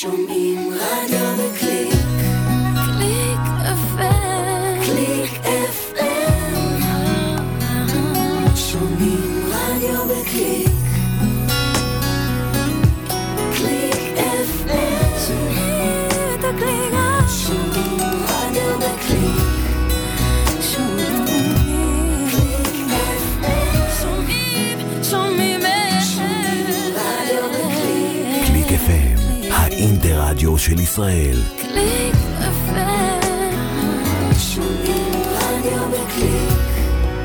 Show me my double click. של ישראל. קליק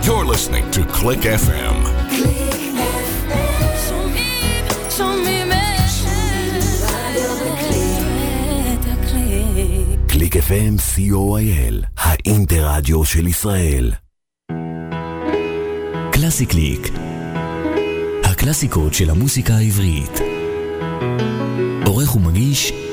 You're listening to Click FM. קליק FM co.il, האינטרדיו של ישראל. קלאסי קליק, הקלאסיקות של המוסיקה העברית. עורך ומגיש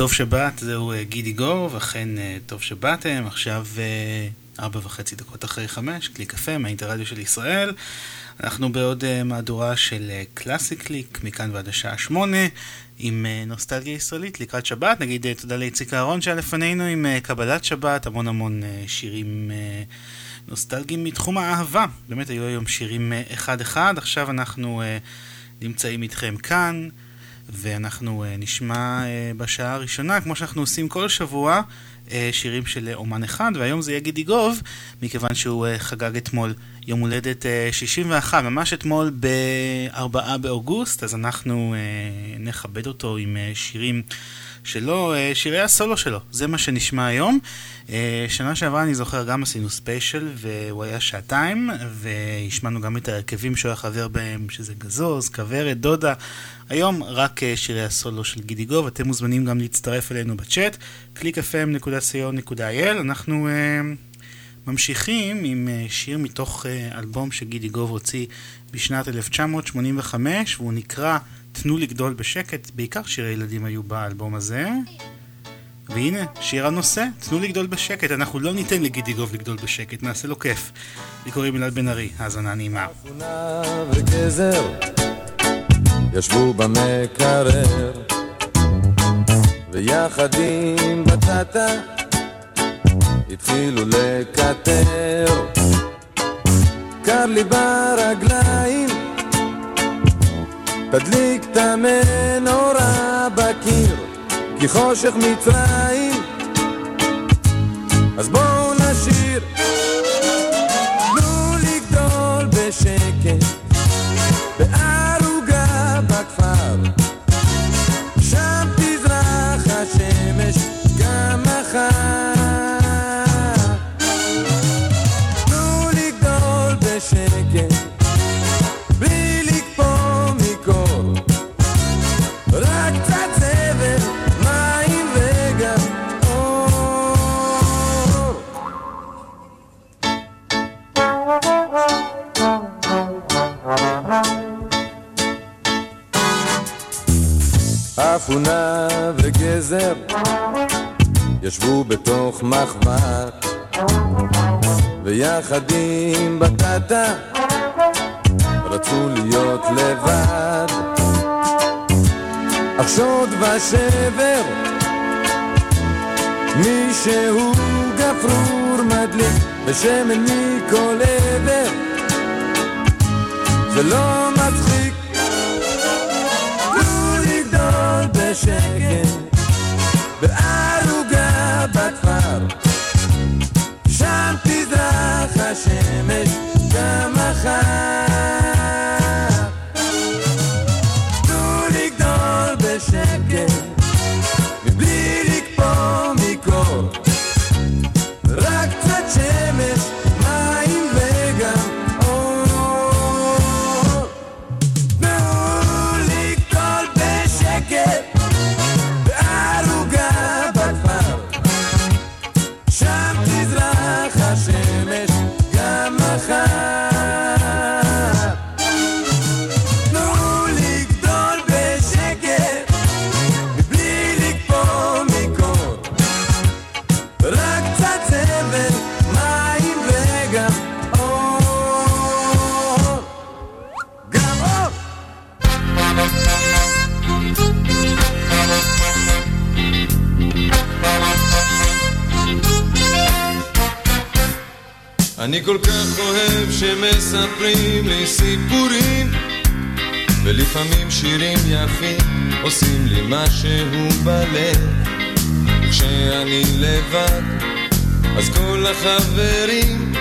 טוב שבת, זהו אה, גידי גוב, אכן אה, טוב שבאתם, עכשיו אה, ארבע וחצי דקות אחרי חמש, קליק קפה מהאינטרדיו של ישראל. אנחנו בעוד מהדורה של קלאסי קליק, מכאן ועד השעה שמונה, עם נוסטלגיה ישראלית לקראת שבת. נגיד תודה לאיציק אהרון שהיה לפנינו עם קבלת שבת, המון המון שירים נוסטלגיים מתחום האהבה. באמת היו היום שירים אחד-אחד, עכשיו אנחנו נמצאים איתכם כאן. ואנחנו uh, נשמע uh, בשעה הראשונה, כמו שאנחנו עושים כל שבוע, uh, שירים של אומן אחד, והיום זה יהיה גידי גוב, מכיוון שהוא חגג אתמול יום הולדת uh, 61, ממש אתמול ב-4 באוגוסט, אז אנחנו נכבד אותו עם שירים שלו, uh, שירי הסולו שלו, זה מה שנשמע היום. Uh, שנה שעברה אני זוכר גם עשינו ספיישל והוא היה שעתיים והשמענו גם את ההרכבים שהוא היה חבר בהם שזה גזוז, כוורת, דודה. היום רק אה, שירי הסולו של גידי גוב, אתם מוזמנים גם להצטרף אלינו בצ'אט, www.clickfm.co.il אנחנו ממשיכים עם שיר מתוך אלבום שגידי גוב הוציא בשנת 1985, והוא נקרא תנו לגדול בשקט, בעיקר שירי ילדים היו באלבום הזה. והנה, שיר הנושא, תנו לגדול בשקט, אנחנו לא ניתן לגידי גוב לגדול בשקט, נעשה לו כיף. לי קוראים אלעד בן ארי, האזנה נעימה. ישבו במקרר, ויחד עם בטטה התחילו לקטר. קר לי ברגליים, תדליק את המנורה בקיר, כי חושך מצרים, אז בואו נשיר. תנו לגדול בשקט, אפונה וגזר ישבו בתוך מחבת ויחד עם בטטה רצו להיות לבד. אך שוד ושבר מישהו גפרור מדליק בשמן מכל עבר. זה לא מצחיק בשקט בערוגה בכפר. שם תזרח השמש גם מחר אני כל כך אוהב שמספרים לי סיפורים ולפעמים שירים יפים עושים לי משהו בלב. כשאני לבד אז כל החברים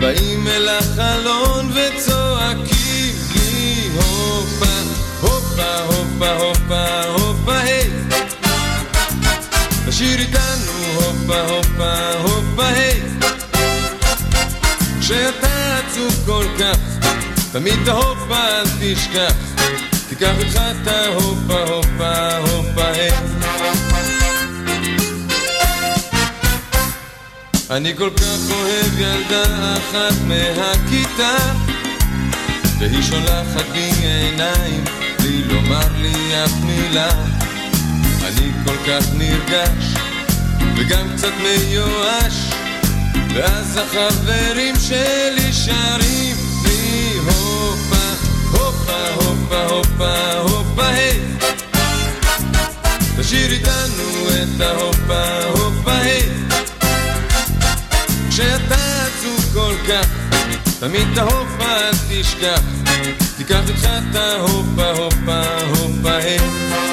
באים אל החלון וצועקים לי הופה, הופה, הופה, הופה, הופה, היי. תשאיר איתנו הופה, הופה, הופה, היי כשאתה עצוב כל כך, תמיד את ההופה אל תשכח, תיקח איתך את ההופה, הופה, הופה. אני כל כך אוהב ילדה אחת מהכיתה, והיא שולחת בי עיניים, בלי לומר לי אף מילה. אני כל כך נרגש, וגם קצת מיואש, ואז החברים שלי שרים לי הופה, הופה, הופה, הופה, הופה, היי. תשאיר איתנו את ההופה, הופה, היי. כשאתה עצוב כל כך, תמיד את ההופה תשכח, תיקח איתך את ההופה, הופה, הופה, היי.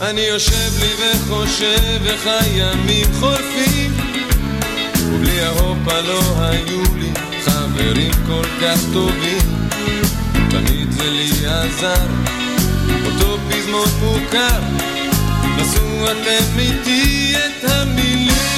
אני יושב לי וחושב איך הימים חולפים ובלי ההופה לא היו לי חברים כל כך טובים. תמיד זה לי עזר אותו פזמון מוכר נסו אתם איתי את המילים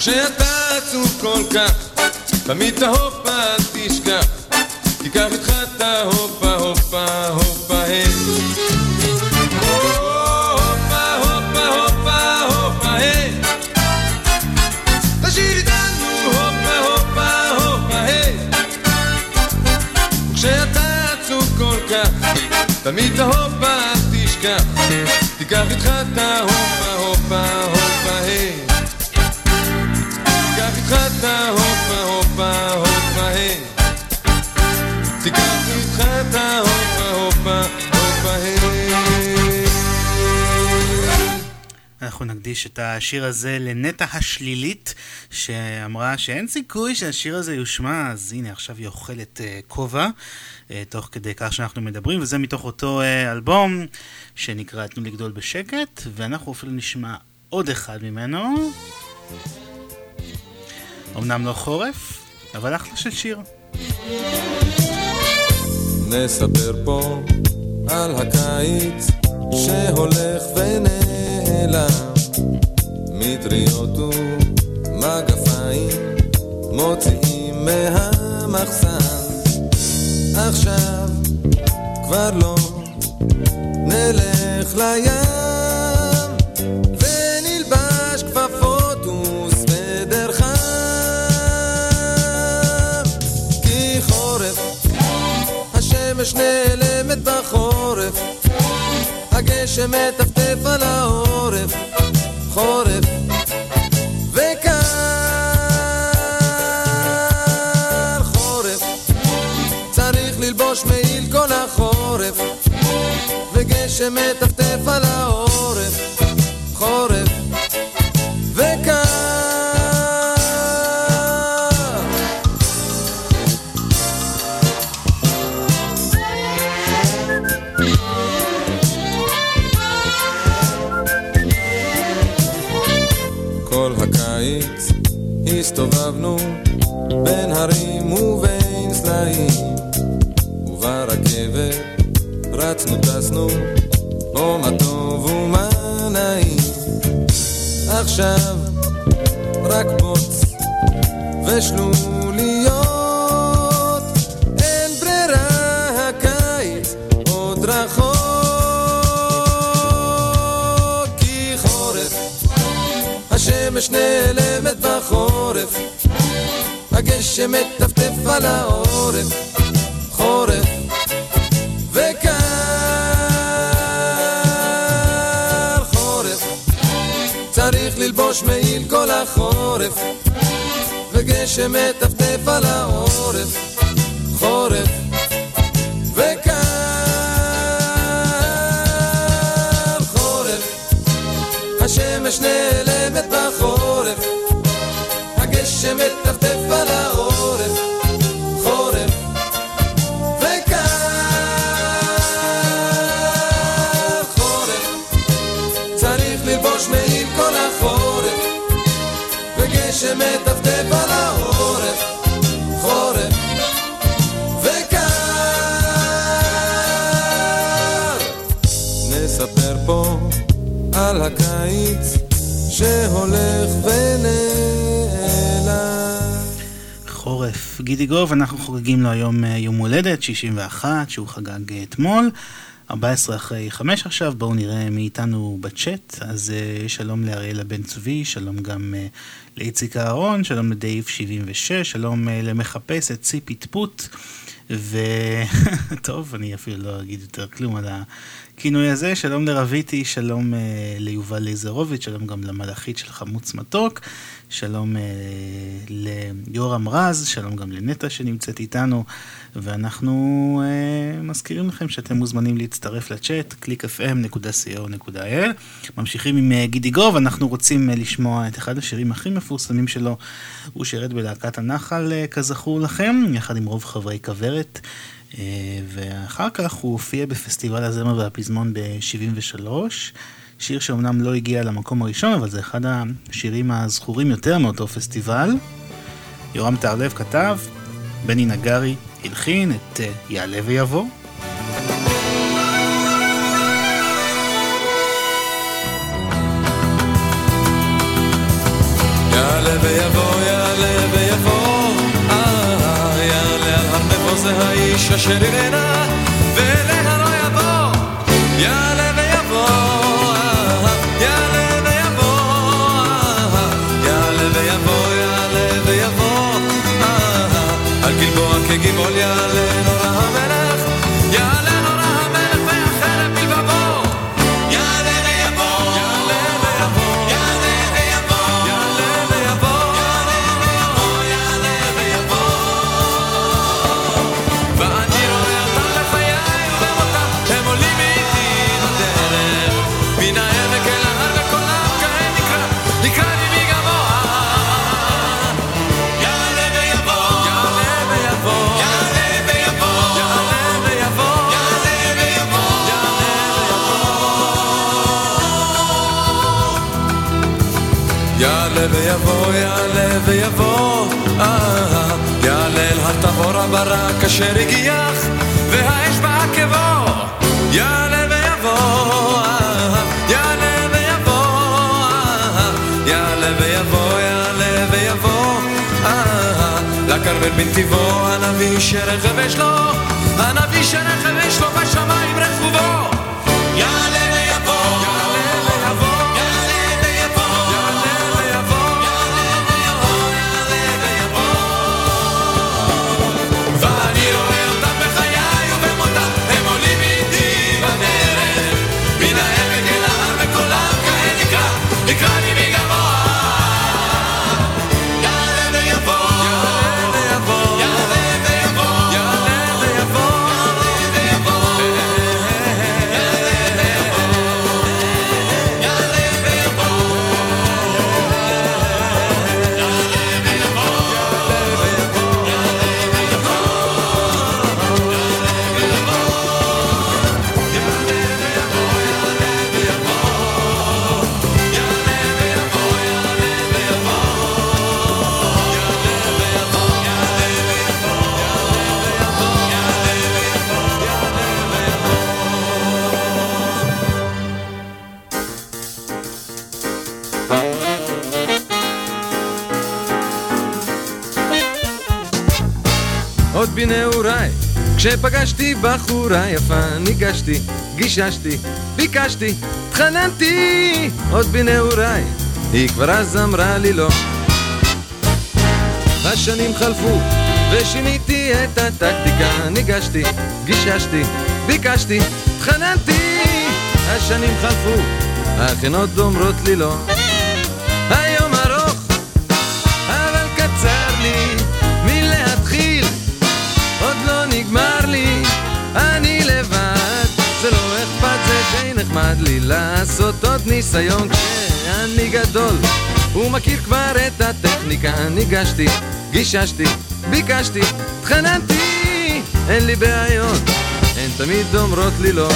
כשאתה עצוב כל כך, תמיד את ההופה אל תשכח, תיקח איתך את ההופה, הופה, הופה, היי. הופה, הופה, הופה, הופה, היי. תשאיר איתנו הופה, הופה, הופה, היי. כשאתה עצוב כל כך, תמיד את ההופה אנחנו נקדיש את השיר הזה לנטע השלילית, שאמרה שאין סיכוי שהשיר הזה יושמע, אז הנה עכשיו היא אוכלת uh, כובע, uh, תוך כדי כך שאנחנו מדברים, וזה מתוך אותו uh, אלבום שנקרא תנו לגדול בשקט, ואנחנו אפילו נשמע עוד אחד ממנו. אמנם לא חורף, אבל אחלה של שיר. נספר פה על הקיץ שהולך ונעלם מטריות ומגפיים מוציאים מהמחסן. עכשיו כבר לא נלך לים ונלבש כפפות וסוודר חם. כי חורף השמש בחורף הגשם מטפטף על העורף חורף וקר חורף. צריך ללבוש מעיל כל החורף וגשם מטפטף על העורף חורף הסתובבנו בין הרים ובין סלעים וברכבת רצנו טסנו או מה טוב ומה נעים. עכשיו רק בוץ ושלוליות אין ברירה הקיץ עוד רחוק כי חורף השמש נעלמת בחורף הגשם מטפטף על העורף חורף וקר חורף. צריך ללבוש מעיל כל החורף וגשם מטפטף על העורף חורף וקר חורף. השמש נעלמת הגשם מטפטף על העורף חורף וקר חורף. צריך ללבוש מעיל כל החורף וגשם מטפטף על העורף חורף וקר נספר פה על הקיץ שהולך ונעלם גידי גוב, אנחנו חוגגים לו היום אה, יום הולדת, 61, שהוא חגג אה, אתמול. 14 אחרי 5 עכשיו, בואו נראה מי איתנו בצ'אט. אז uh, שלום לאריאלה בן צבי, שלום גם לאיציק אהרון, שלום לדייב 76, שלום למחפש את ציפי טפוט. וטוב, אני אפילו לא אגיד יותר כלום על הכינוי הזה. שלום לרביטי, שלום ליובל ליזרוביץ', שלום גם למלאכית של חמוץ מתוק. שלום uh, ליורם רז, שלום גם לנטע שנמצאת איתנו, ואנחנו uh, מזכירים לכם שאתם מוזמנים להצטרף לצ'אט, www.clickfm.co.il. ממשיכים עם uh, גידי גוב, אנחנו רוצים uh, לשמוע את אחד השירים הכי מפורסמים שלו, הוא שירת בלהקת הנחל, uh, כזכור לכם, יחד עם רוב חברי כוורת. Uh, ואחר כך הוא הופיע בפסטיבל הזמר והפזמון ב-73. שיר שאומנם לא הגיע למקום הראשון, אבל זה אחד השירים הזכורים יותר מאותו פסטיבל. יורם טהרלב כתב, בני נגרי הלחין את אה, יעלה ויבוא. יעלה ויבוא, יעלה ויבוא, אה, יעלה על הר נבו זה האיש אשר יראנה, הברק אשר הגיח, והאש בעקבו, יעלה ויבוא, יעלה ויבוא, יעלה ויבוא, יעלה ויבוא, לכרמל בנתיבו, הנביא שרכב יש לו, הנביא שרכב יש לו בשמיים כשפגשתי בחורה יפה, ניגשתי, גיששתי, ביקשתי, התחננתי, עוד בנעוריי, היא כבר אז אמרה לי לא. השנים חלפו, ושיניתי את הטקטיקה, ניגשתי, גיששתי, ביקשתי, התחננתי, השנים חלפו, אך הן עוד אומרות לי לא. נחמד לי לעשות עוד ניסיון. כשאני גדול, הוא מכיר כבר את הטכניקה, ניגשתי, גיששתי, ביקשתי, התחננתי, אין לי בעיות, הן תמיד אומרות לי לא.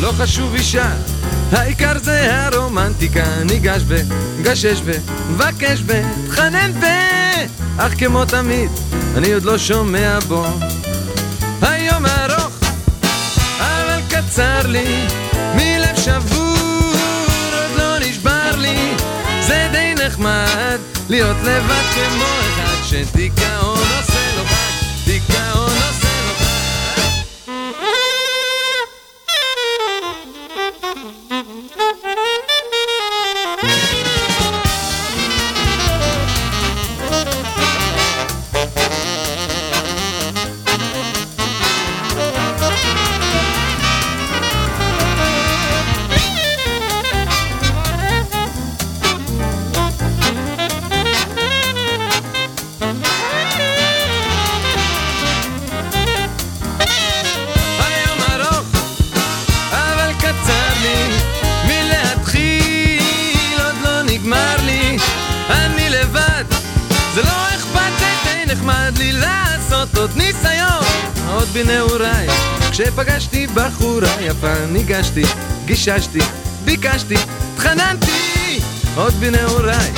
לא חשוב אישה, העיקר זה הרומנטיקה, ניגש ב, גשש ב, מבקש ב, תחנן ב, אך כמו תמיד, אני עוד לא שומע בו. להיות לבד כמו אחד שדיכאון גיששתי, ביקשתי, התחננתי, עוד בנעוריי,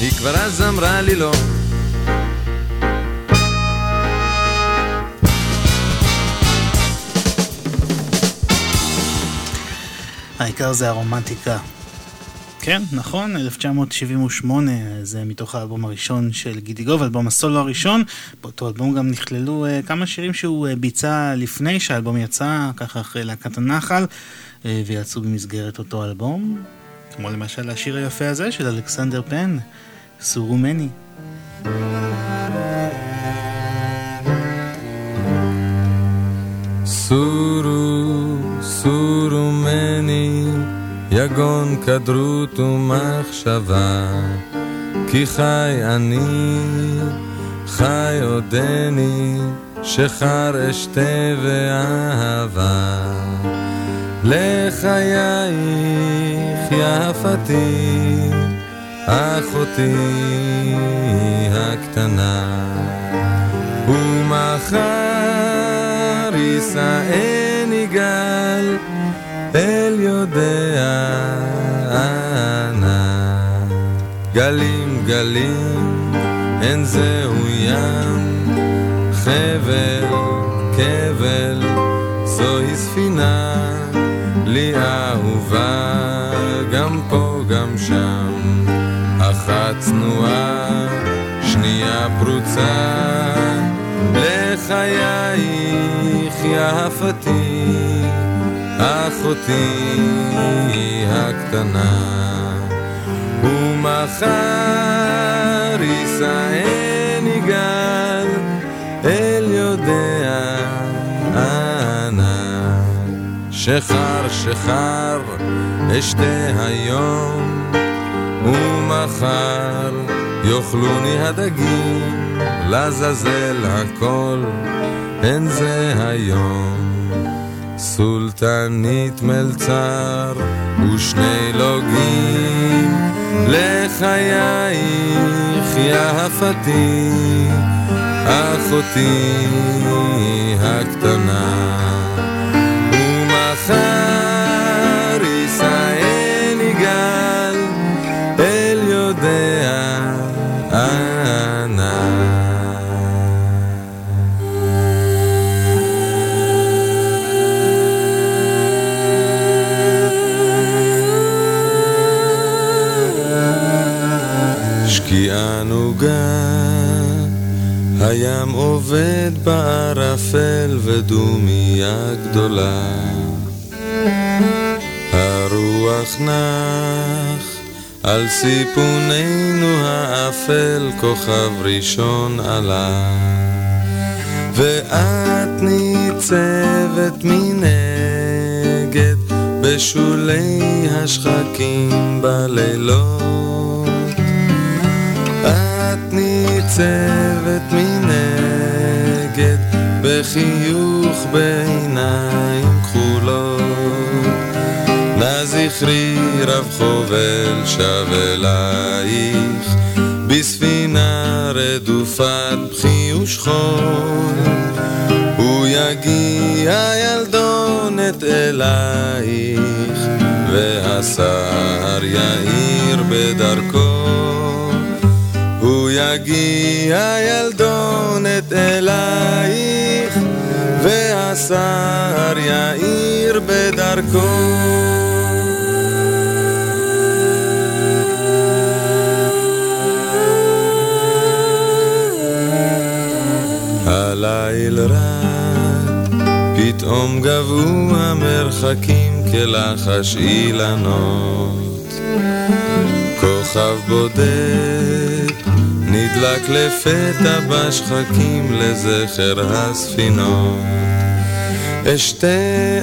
היא כבר אז אמרה לי לא. העיקר זה הרומנטיקה. כן, נכון, 1978, זה מתוך האלבום הראשון של גידי גוב, אלבום הסולו הראשון. באותו אלבום גם נכללו uh, כמה שירים שהוא uh, ביצע לפני שהאלבום יצא, ככה אחרי להקת הנחל, ויצאו במסגרת אותו אלבום. כמו למשל השיר היפה הזה של אלכסנדר פן, סורו מני. סורו, סורו מני יגון כדרות ומחשבה, כי חי אני, חי עודני, שחר אשתה ואהבה. לחייך יפתי, אחותי הקטנה, ומחר יישאני גל אל יודע אנה. גלים גלים, אין זהו ים, חבל, כבל, זוהי ספינה, לי אהובה, גם פה גם שם. אחת צנועה, שנייה פרוצה, לחייך יפתי. אחותי הקטנה, ומחר יישאני שחר שחר אשתה היום, ומחר יאכלוני הדגים, לעזאזל הכל, אין זה היום. סולטנית מלצר ושני לוגים לחייך יפתי אחותי הקטנה ומחר יישאני גל אל יודע אנה שקיעה נוגה, הים עובד בערפל ודומיה גדולה. הרוח נח על סיפוננו האפל, כוכב ראשון עלה. ואת ניצבת מנגד בשולי השחקים בלילות. את ניצבת מנגד בחיוך בעיניים כחולות. נא זכרי רב חובל שב אלייך בספינה רדופת בכי ושכול. הוא יגיע ילדונת אלייך והשר יאיר בדרכו. הוא יגיע ילדונת אלייך, והשר יאיר בדרכו. פתאום גבו המרחקים כלחש אילנות. כוכב בודד נדלק לפתע בשחקים לזכר הספינות. אשתי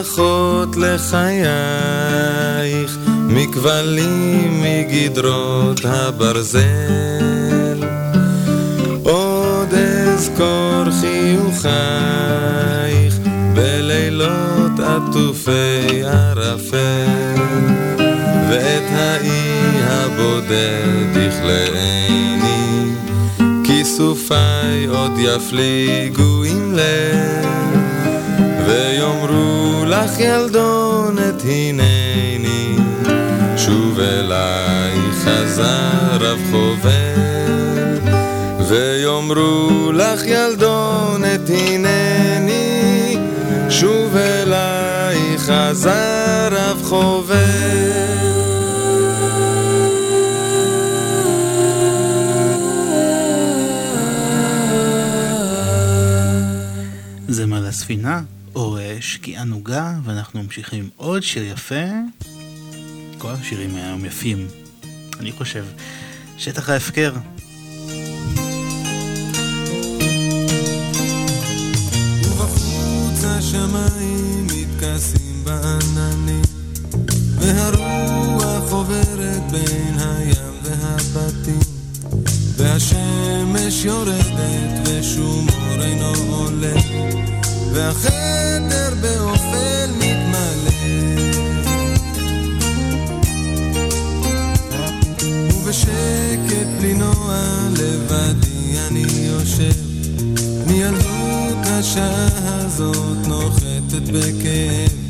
אחות לחייך, מכבלים מגדרות הברזל. עוד אזכור בלילות עטופי ערפל, ואת האי הבודד יכלאני, כיסו פרצופיי עוד יפליגו עם לב, ויאמרו לך ילדונת הנני, שוב אליי חזר רב חובר, ויאמרו לך ילדונת הנני, שוב אליי חזר רב חובר. הספינה, או שקיעה נוגה, ואנחנו ממשיכים עוד שיר יפה. כל השירים היום יפים, אני חושב. שטח ההפקר. בעננים, והרוח עוברת בין הים והבתים, והשמש יורדת ושום אור אינו עולה. והחדר באופל מתמלא ובשקט בלי נוע לבדי אני יושב מילדות השעה הזאת נוחתת בכאב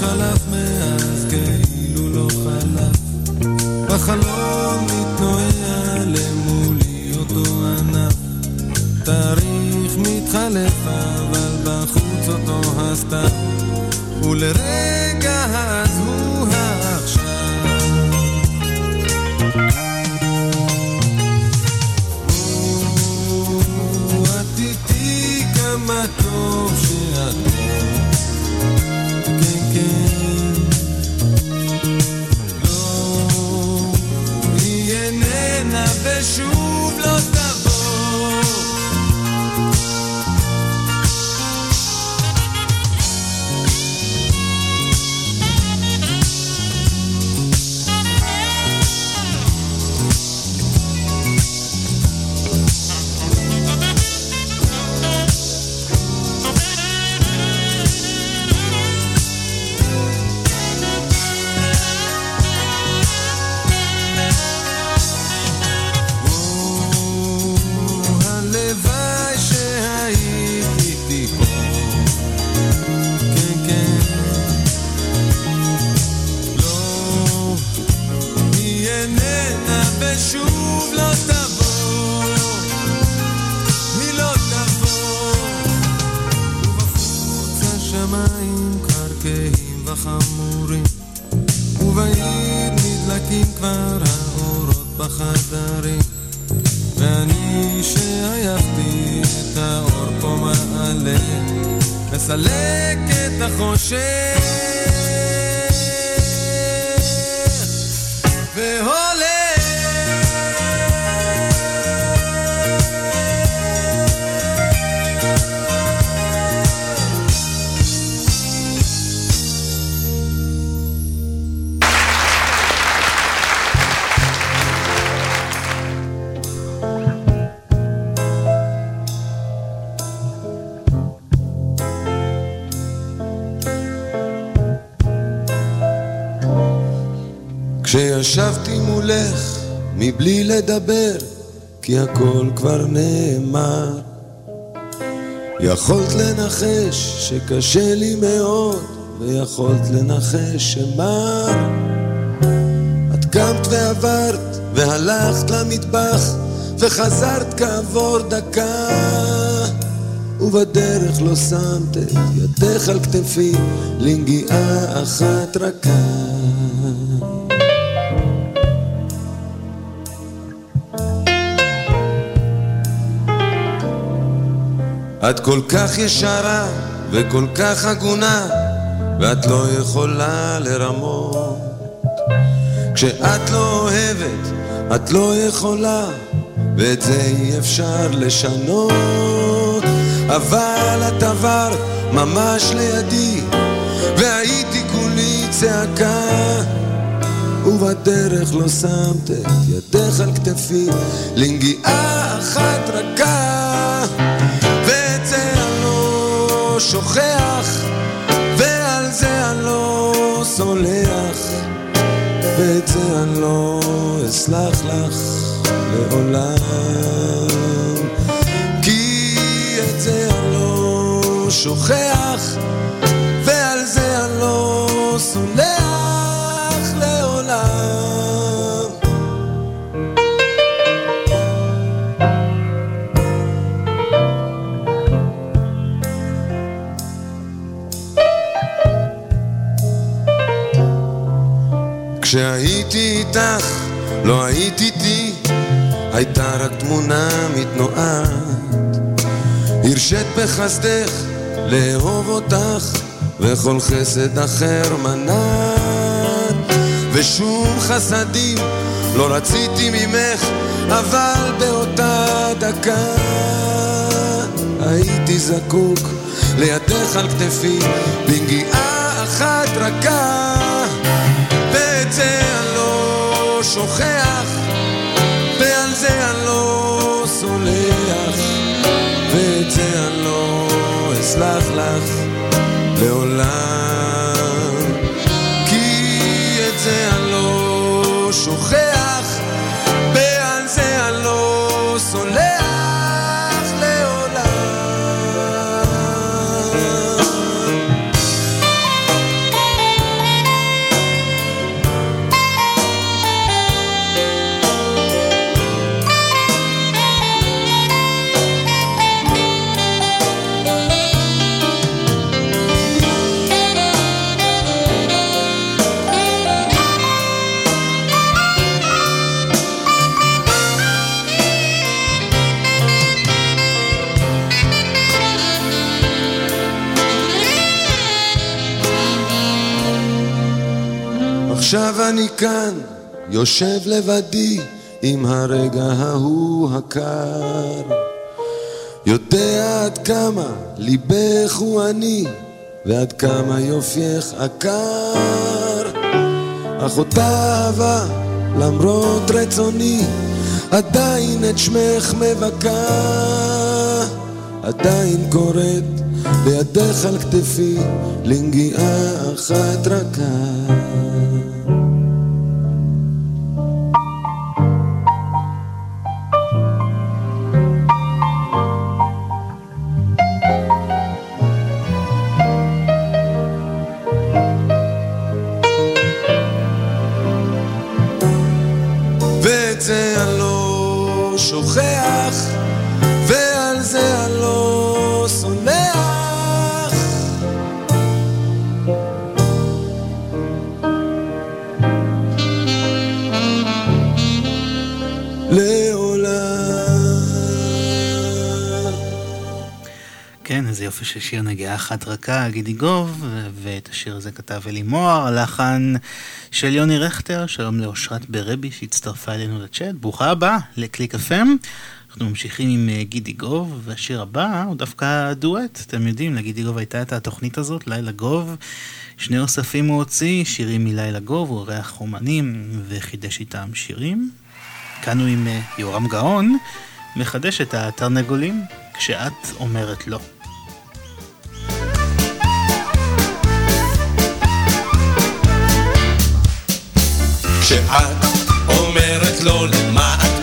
חלף מאז כאילו לא חלף. בחלום מתנועע למולי אותו ענף. תאריך מתחלף אבל בחוץ אותו הסתיו. ולרגע אז מבלי לדבר, כי הכל כבר נאמר. יכולת לנחש שקשה לי מאוד, ויכולת לנחש שמר. את קמת ועברת, והלכת למטבח, וחזרת כעבור דקה. ובדרך לא שמת את ידך על כתפי לנגיעה אחת רכה. את כל כך ישרה וכל כך הגונה, ואת לא יכולה לרמות. כשאת לא אוהבת, את לא יכולה, ואת זה אי אפשר לשנות. אבל את עברת ממש לידי, והייתי כולי צעקה. ובדרך לא שמת את ידך על כתפי לנגיעה אחת רכה שוכח ועל זה אני לא סולח ואת זה אני לא אסלח לך לעולם. כי את זה אני לא שוכח ועל זה אני לא סולח לעולם כשהייתי איתך, לא היית איתי, הייתה רק תמונה מתנועת. הרשית בחסדך לאהוב אותך, וכל חסד אחר מנעת. ושום חסדים לא רציתי ממך, אבל באותה דקה הייתי זקוק לידך על כתפי, בנגיעה אחת רכה. שוכח, ועל זה אני לא סולח, ואת זה אני לא אסלח לך לעולם. כי את זה אני לא שוכח, ועל זה אני לא סולח עכשיו אני כאן, יושב לבדי עם הרגע ההוא הקר. יודע עד כמה ליבך הוא אני, ועד כמה יופייך עקר. אך אותה אהבה, למרות רצוני, עדיין את שמך מבכה. עדיין קוראת לידך על כתפי, לנגיעה אחת רכה. יופי של שיר נגיעה אחת רכה, גידי גוב, ואת השיר הזה כתב אלי מוהר, הלחן של יוני רכטר, שלום לאושרת ברבי שהצטרפה אלינו לצ'אט, ברוכה הבאה לקליק FM. אנחנו ממשיכים עם אה, גידי גוב, והשיר הבא הוא דווקא דואט, אתם יודעים, לגידי גוב הייתה את התוכנית הזאת, לילה גוב. שני נוספים הוא הוציא, שירים מלילה גוב, הוא אורח אומנים וחידש איתם שירים. כאן הוא עם אה, יורם גאון, מחדש את התרנגולים, כשאת אומרת לא. כשאת אומרת לא, למה את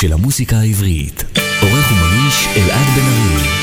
של המוסיקה העברית. עורך ומניש אלעד בן ארי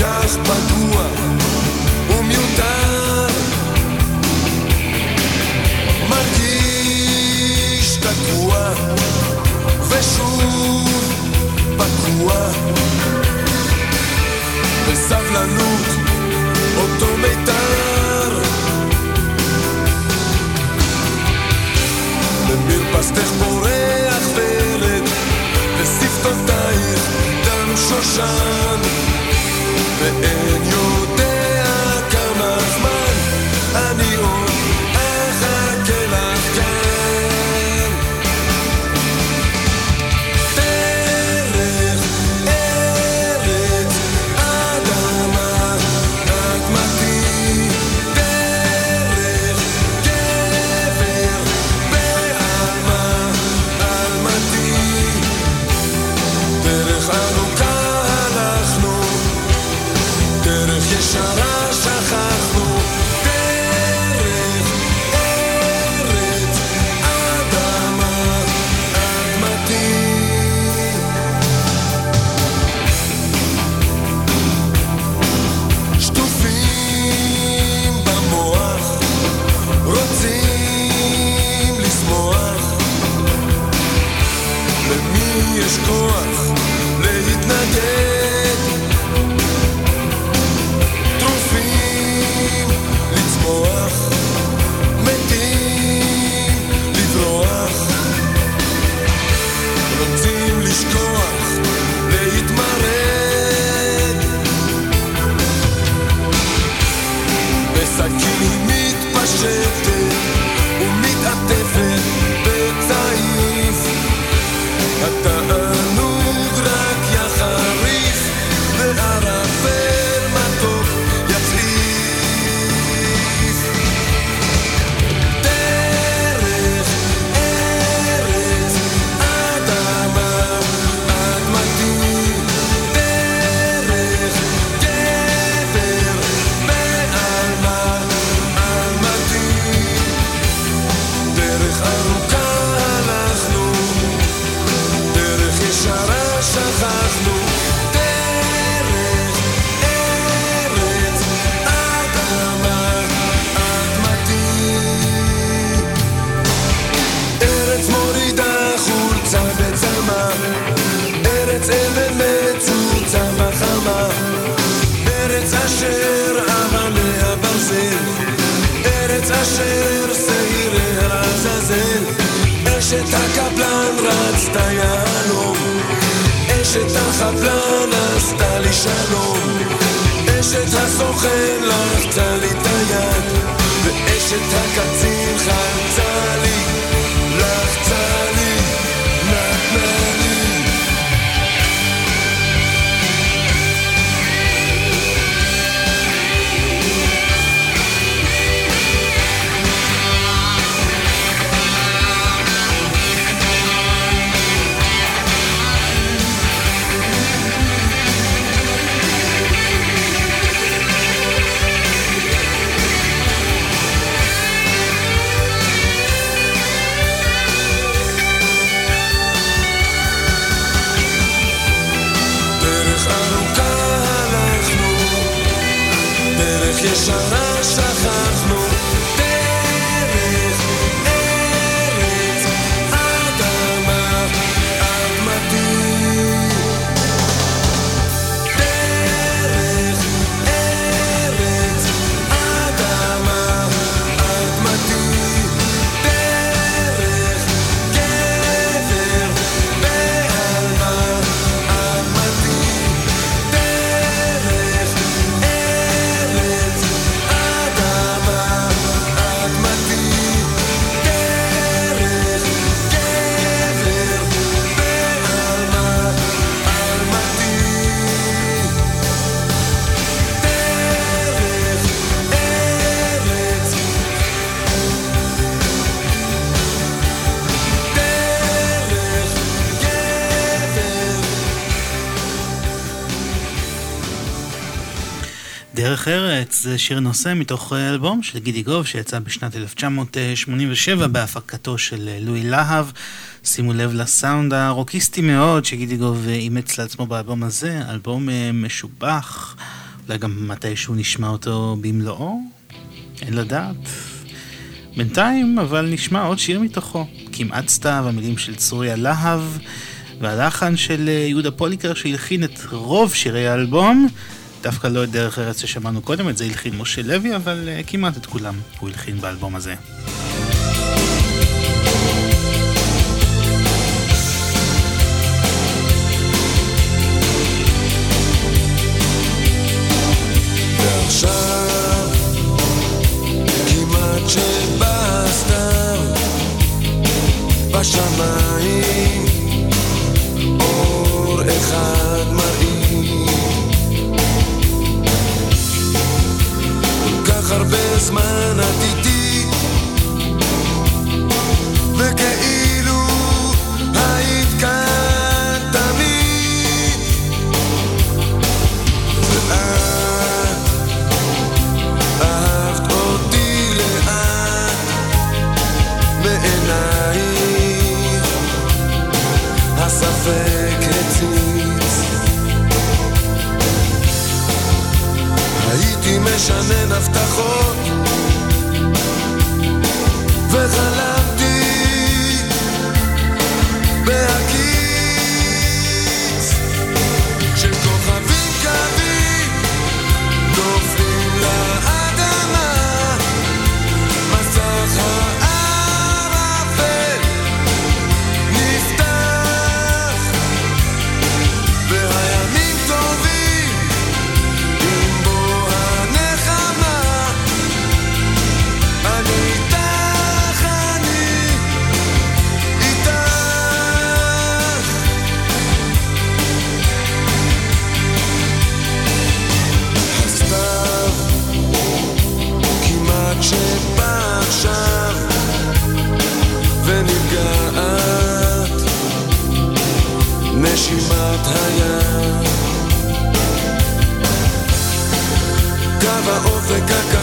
גז פגוע ומיותר מרגיש תקוע ושוב פגוע בסבלנות אותו מיתר במרפסתך בורח ורד ושפתותייך דם שושן ואין יודע כמה זמן אני עוד אשת הקפלן רצתה יהלום, אשת החפלן עשתה לי שלום, אשת הסוכן לחצה לי את היד, ואשת הקצין חלצה לי, דרך זה שיר נושא מתוך אלבום של גידי גוב שיצא בשנת 1987 בהפקתו של לואי להב. שימו לב לסאונד הרוקיסטי מאוד שגידי גוב אימץ לעצמו באלבום הזה, אלבום אה, משובח, אולי גם מתישהו נשמע אותו במלואו, אין לדעת. בינתיים אבל נשמע עוד שיר מתוכו, כמעט סתיו, המילים של צוריה להב והלחן של אה, יהודה פוליקר שהלחין את רוב שירי האלבום. דווקא לא את דרך ארץ ששמענו קודם, את זה הלחין משה לוי, אבל uh, כמעט את כולם הוא הלחין באלבום הזה. בשמיים אור אחד מראים כך הרבה זמן את איתי וכאילו היית כאן תמיד. ואת אהבת אותי לאט מעינייך. הספק הציץ. הייתי משנן הבטחות הים קו האופק הכחול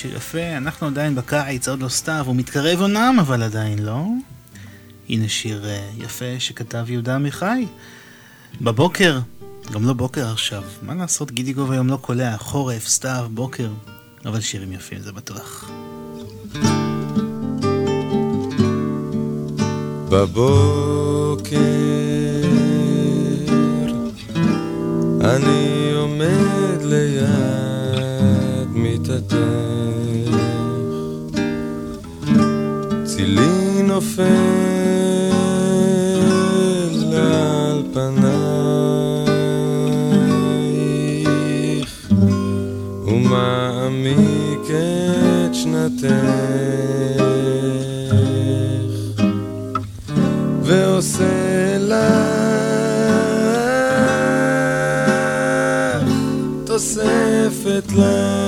שיר יפה. אנחנו עדיין בקיץ, עוד לא סתיו, הוא מתקרב אומנם, אבל עדיין לא. הנה שיר אה, יפה שכתב יהודה עמיחי. בבוקר, גם לא בוקר עכשיו, מה לעשות, גידיגוב היום לא קולע, חורף, סתיו, בוקר, אבל שירים יפים, זה בטוח. בבוקר אני נופל על פנייך ומעמיק את שנתך ועושה לך תוספת לילה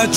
תחת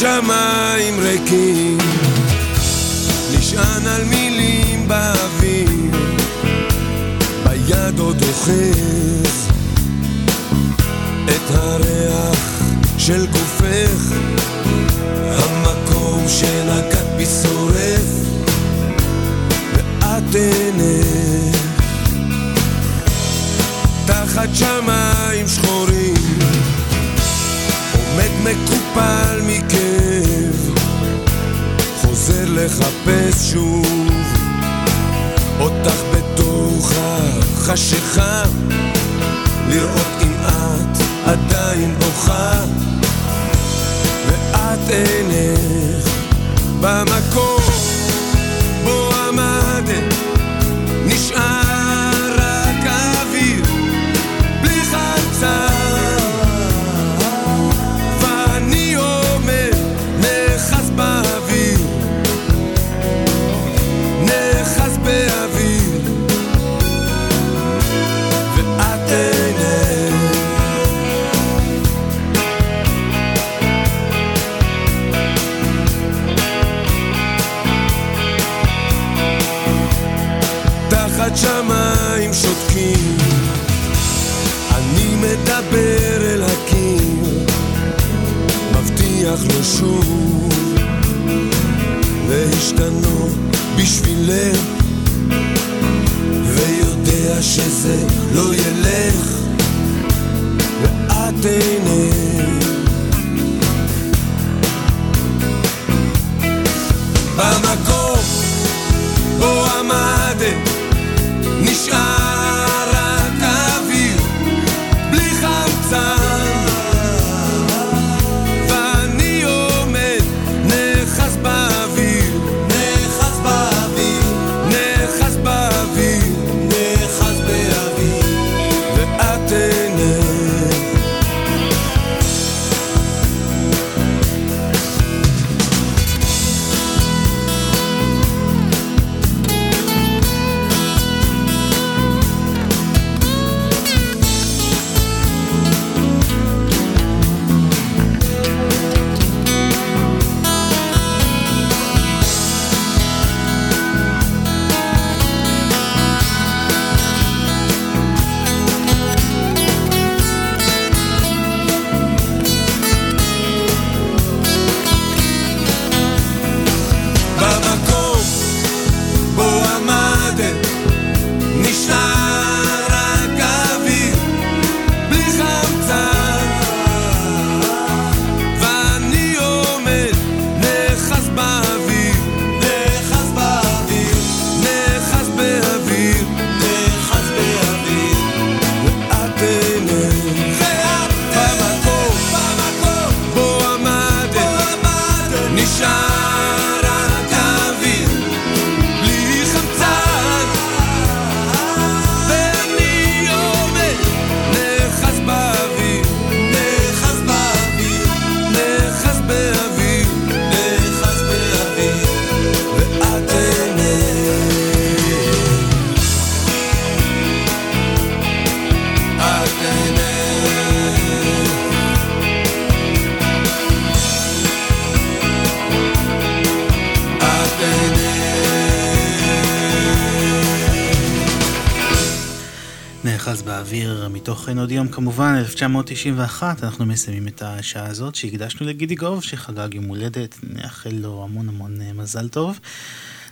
כמובן, 1991, אנחנו מסיימים את השעה הזאת שהקדשנו לגידי גוב שחגג יום הולדת, נאחל לו המון המון אה, מזל טוב.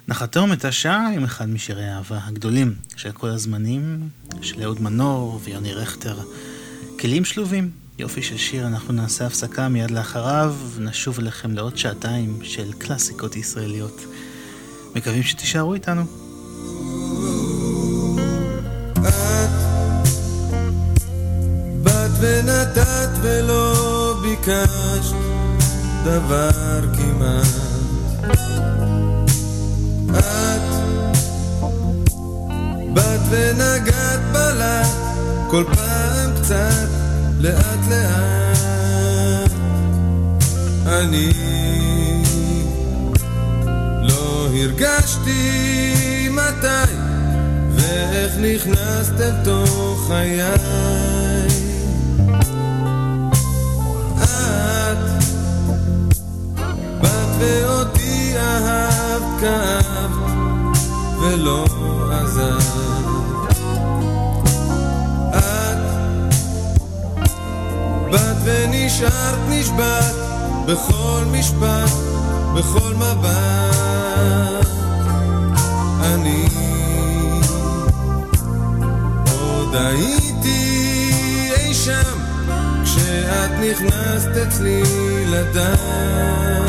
נחתום את השעה עם אחד משירי האהבה הגדולים של כל הזמנים, של אהוד מנור ויוני רכטר. כלים שלובים, יופי של שיר, אנחנו נעשה הפסקה מיד לאחריו, נשוב אליכם לעוד שעתיים של קלאסיקות ישראליות. מקווים שתישארו איתנו. באת ונתת ולא ביקשת דבר כמעט. את באת ונגעת בלט כל פעם קצת לאט לאט. אני לא הרגשתי מתי ואיך נכנסת אל תוך ואותי אהבת, כאבת ולא עזבת. את באת ונשארת נשבעת בכל משפט, בכל מבט. אני עוד הייתי אי שם כשאת נכנסת אצלי לדם.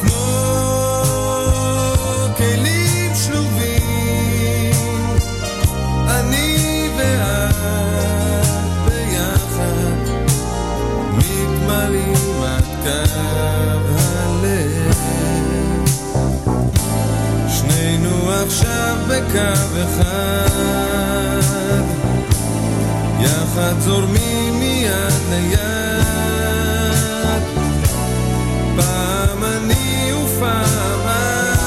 כמו כלים שלובים אני ואת ביחד מתמלאים עד קו הלב. שנינו עכשיו בקו אחד יחד זורמים מיד ליד. פעם אני ופעם את.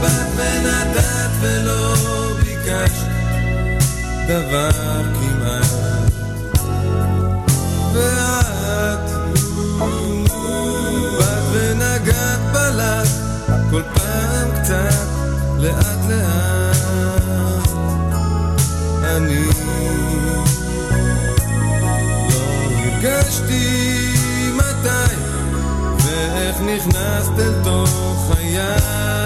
באת ונתת ולא ביקשת דבר כמעט. ואת באת ונגעת בלט כל פעם לאט לאט הרגשתי מתי ואיך נכנסת אל תוך חיי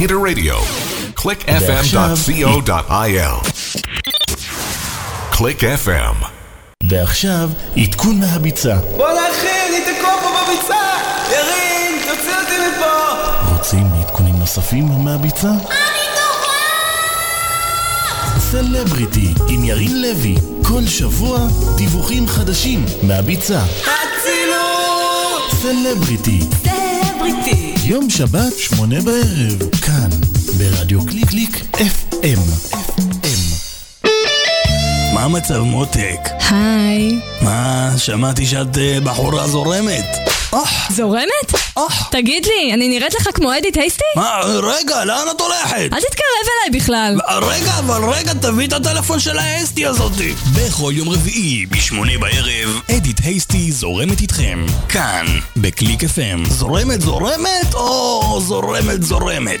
Israel's Hinter Radio. clickfm.co.il. Click FM. ועכשיו, עדכון מהביצה. בואנה אחי, אני תקוע פה בביצה! ירין, תוציא אותי מפה! רוצים עדכונים נוספים מהביצה? סלבריטי עם ירין לוי, כל שבוע דיווחים חדשים מהביצה. אצילות! סלבריטי, סלבריטי! יום שבת, שמונה בערב, כאן, ברדיו קליק קליק FM. מה המצב מותק? היי. מה, שמעתי שאת אה, בחורה זורמת. זורמת? תגיד לי, אני נראית לך כמו אדית הייסטי? מה, רגע, לאן את הולכת? אל תתקרב אליי בכלל. רגע, אבל רגע, תביא את הטלפון של האסטי הזאתי. בכל יום רביעי, בשמונה בערב, אדית הייסטי זורמת איתכם. כאן, בקליק FM. זורמת זורמת או זורמת זורמת?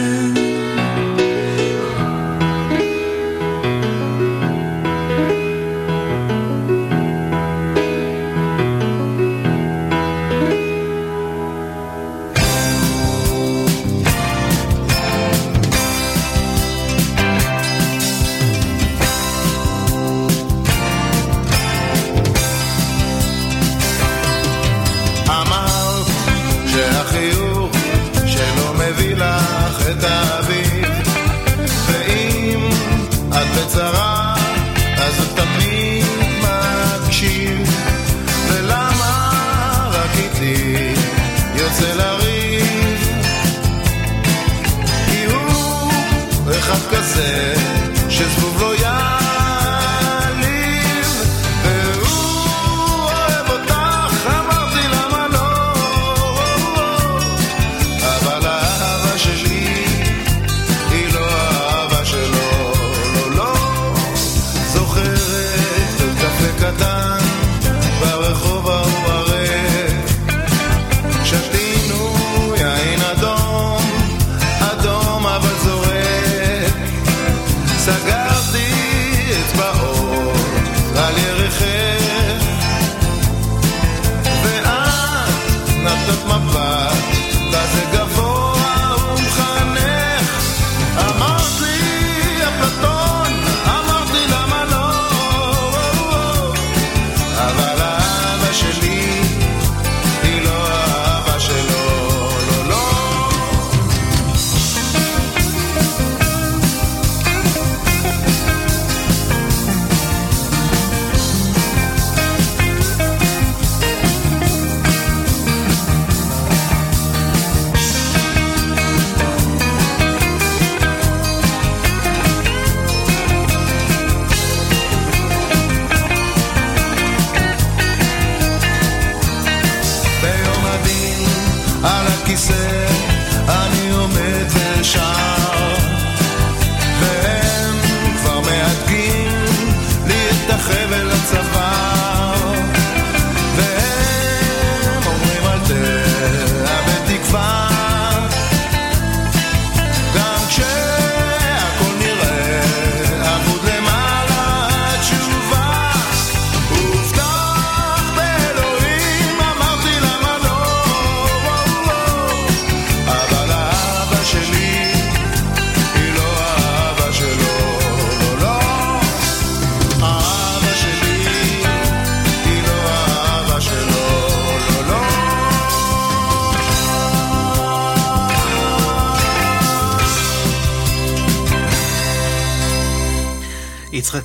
אמרת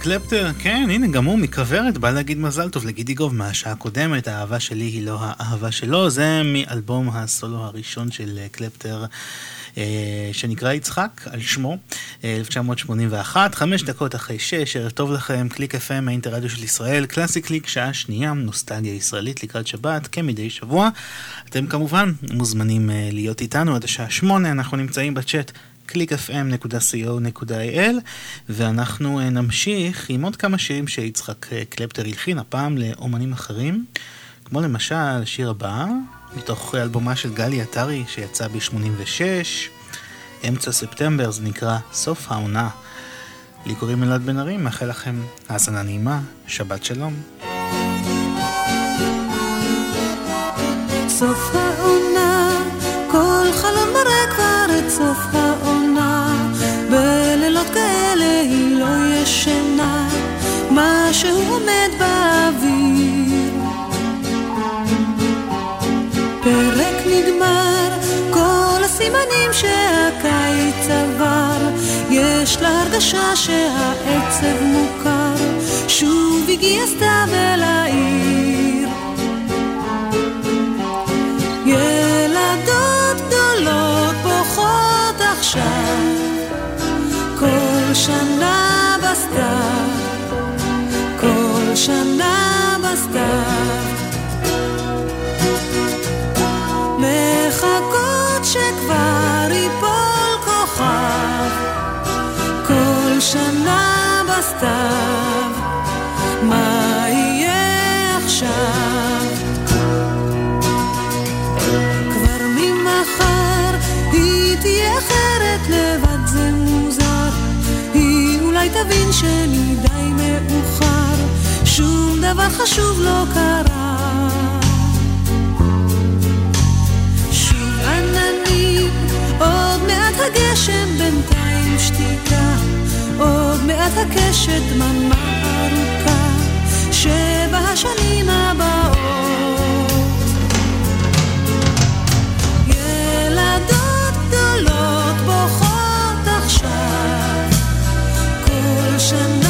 קלפטר, כן, הנה, גם הוא מכוורת, בא להגיד מזל טוב לגידי גוב מהשעה הקודמת, האהבה שלי היא לא האהבה שלו, זה מאלבום הסולו הראשון של אה, קלפטר, אה, שנקרא יצחק, על שמו, אה, 1981, חמש דקות אחרי שש, ערב טוב לכם, קליק FM, האינטרדיו של ישראל, קלאסי קליק, שעה שנייה, נוסטלגיה ישראלית לקראת שבת, כמדי שבוע. אתם כמובן מוזמנים אה, להיות איתנו עד השעה שמונה, אנחנו נמצאים בצ'אט. www.clickfm.co.il ואנחנו אה, נמשיך עם עוד כמה שירים שיצחק אה, קלפטר הלחין, הפעם לאומנים אחרים, כמו למשל השיר הבא, מתוך אלבומה של גלי עטרי שיצא ב-86, אמצע ספטמבר, זה נקרא סוף העונה. לי קוראים אלעד בן ארי, מאחל לכם האזנה נעימה, שבת שלום. סוף העונה, סוף העונה. בלילות כאלה היא לא ישנה, משהו עומד באוויר. פרק נגמר, כל הסימנים שהקיץ עבר, יש לה הרגשה שהעצב מוכר, שוב הגיע סתיו אל העיר. שנה בסתיו. מחכות שכבר ייפול כוכב, כל שנה בסתיו, מה יהיה עכשיו? כבר ממחר היא תהיה אחרת לבד זה מוזר היא אולי תבין שמדי מאוחר שום דבר חשוב לא קרה. שוב עננים עוד מעט הגשם בינתיים שתיקה. עוד מעט הקשת דממה ארוכה. שבשנים הבאות. ילדות גדולות בוכות עכשיו, כל שנה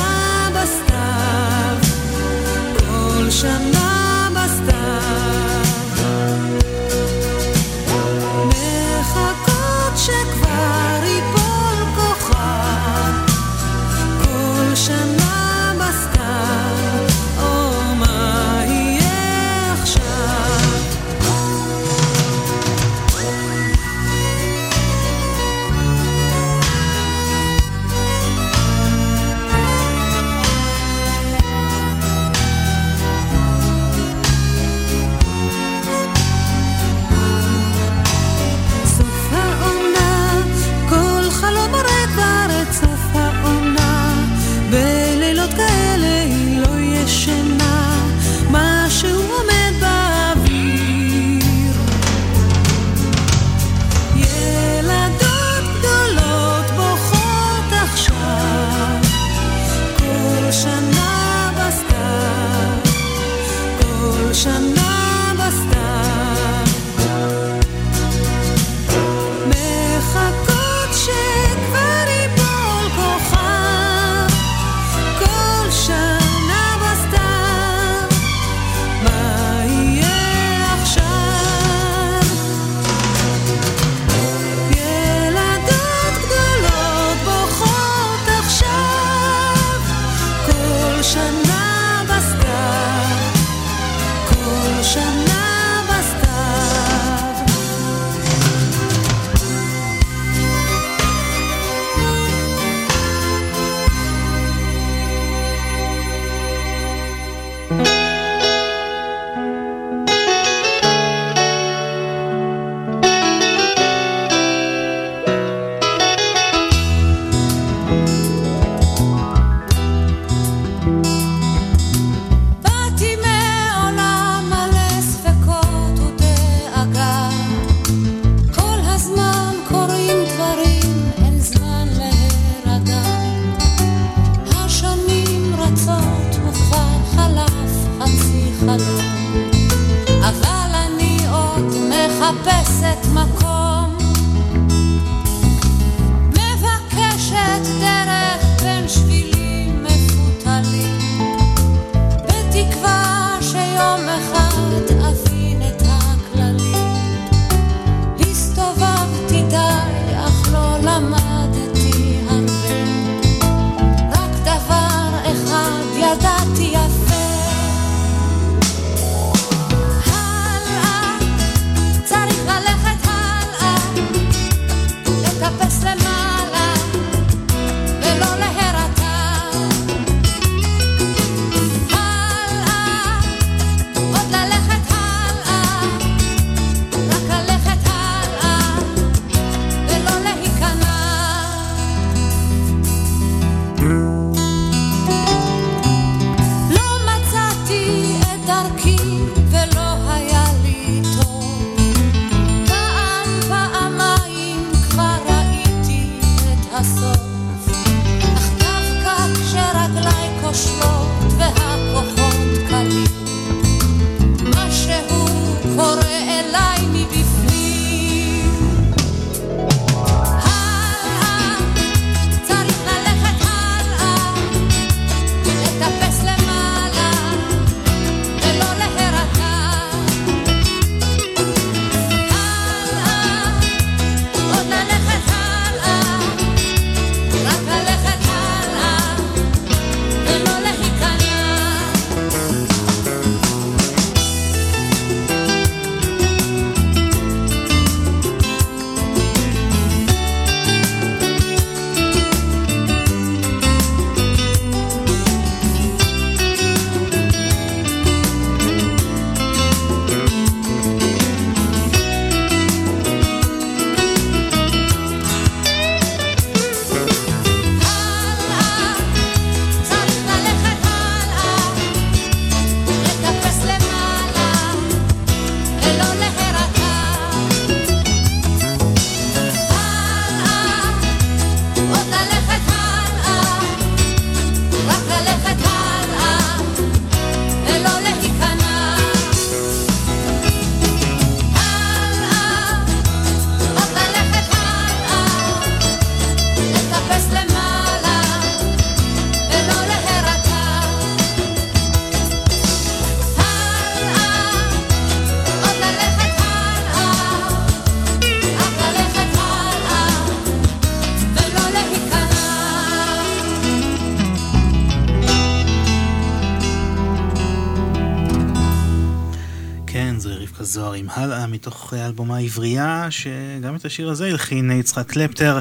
העברייה, שגם את השיר הזה הלחין יצחק קלפטר.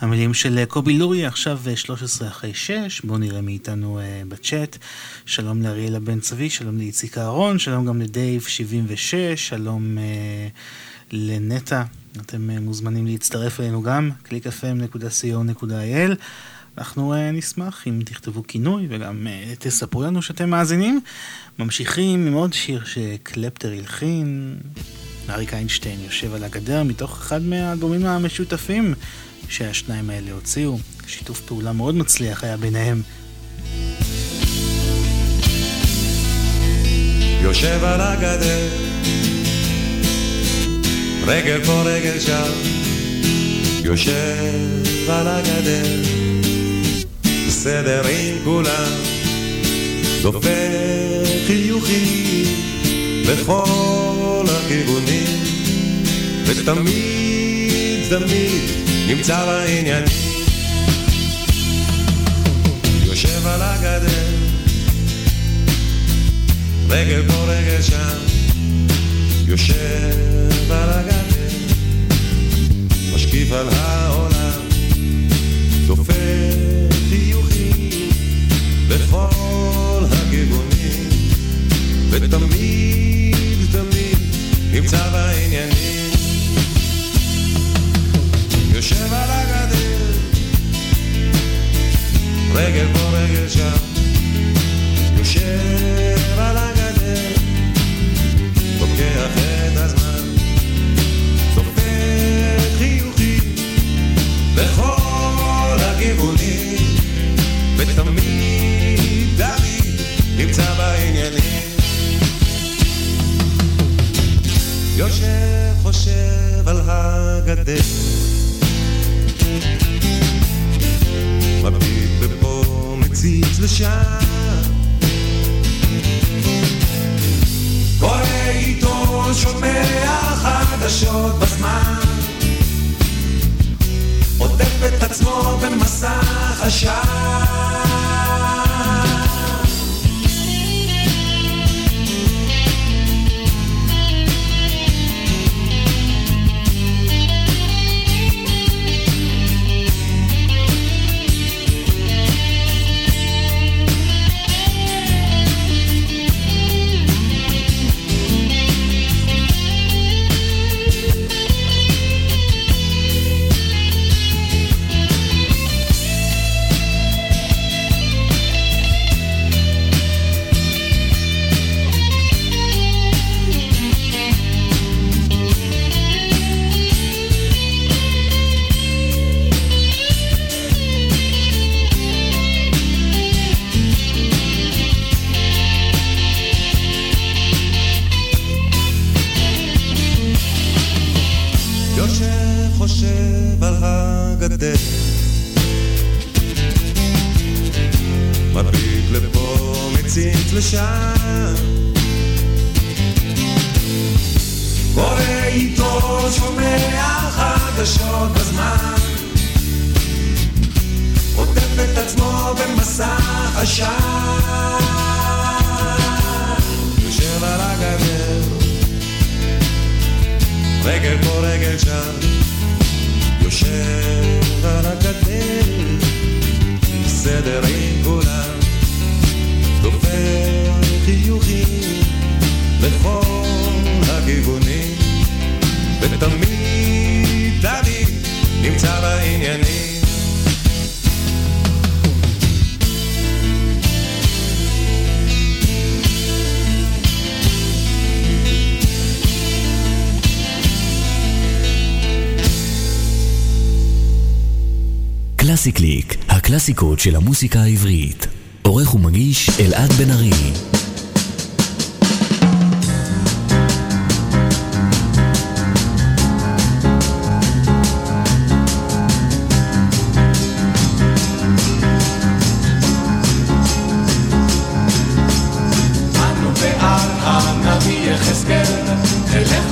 המילים של קובי לורי, עכשיו 13 אחרי 6, בואו נראה מי איתנו אה, בצ'אט. שלום לאריאלה בן צבי, שלום לאיציק אהרון, שלום גם לדייב 76, שלום אה, לנטע, אתם אה, מוזמנים להצטרף אלינו גם, www.clickfm.co.il. אנחנו uh, נשמח אם תכתבו כינוי וגם uh, תספרו לנו שאתם מאזינים. ממשיכים עם עוד שיר שקלפטר הלחין. אריק איינשטיין יושב על הגדר מתוך אחד מהאלבומים המשותפים שהשניים האלה הוציאו. שיתוף פעולה מאוד מצליח היה ביניהם. יושב על הגדר, רגל פה רגל שם, יושב על הגדר, בסדר עם כולם, דופק חיוכים בכל הכיוונים, ותמיד תמיד נמצא בעניינים. יושב על הגדר רגל פה רגל שם, יושב על הגדר, משקיף על העולם, דופק חיוכים בכל הכיוונים, ותמיד תמיד נמצא בעניינים. רגל פה רגל שם, יושב על הגדר, לוקח את הזמן, דופק חיוכים בכל הכיוונים, ותמיד תמיד נמצא בעניינים. יושב חושב על הגדר מציץ לשם. קורא עיתון שומע חדשות בזמן. עוטף את עצמו במסך הקלאסיקות של המוסיקה העברית. עורך ומגיש אלעד בן ארי.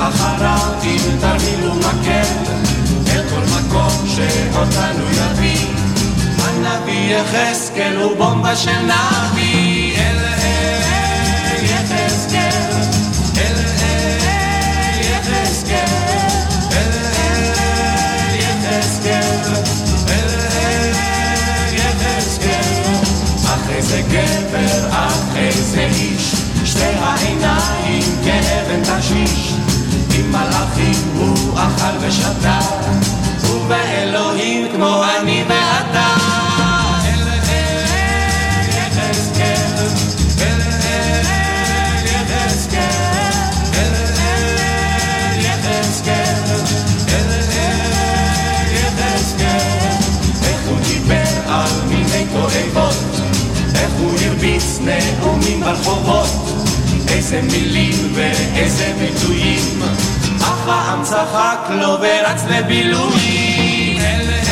אחריו אם תרמילו מקל, אל כל מקום שאותנו יביא. יחזקאל הוא בומבה של נביא, הוא אכל ושתה, ובאלוהים כמו אני ואתה. תועבות, איך הוא הרביץ נאומים ברחובות, איזה מילים ואיזה ביטויים, אף פעם צחק לו ורץ לבילויים.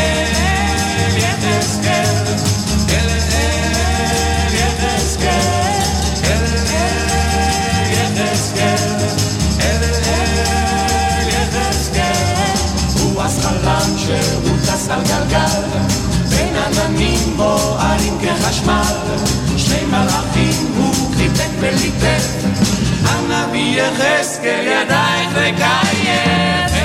עננים בוערים כחשמל, שני מלאכים הוא חיבק וליטף, הנביא יחזקאל ידייך לקיים.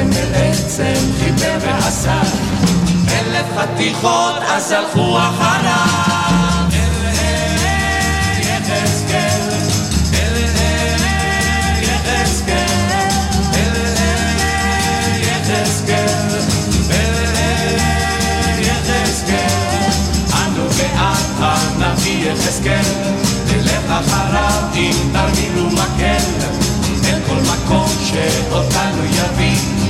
עצם אל עצם חיבר ועשה, אלף חתיכות אז הלכו אחריו. הנביא יחזקאל, נלך אחריו עם תרמיל ומקל, אל כל מקום שאותנו יביא.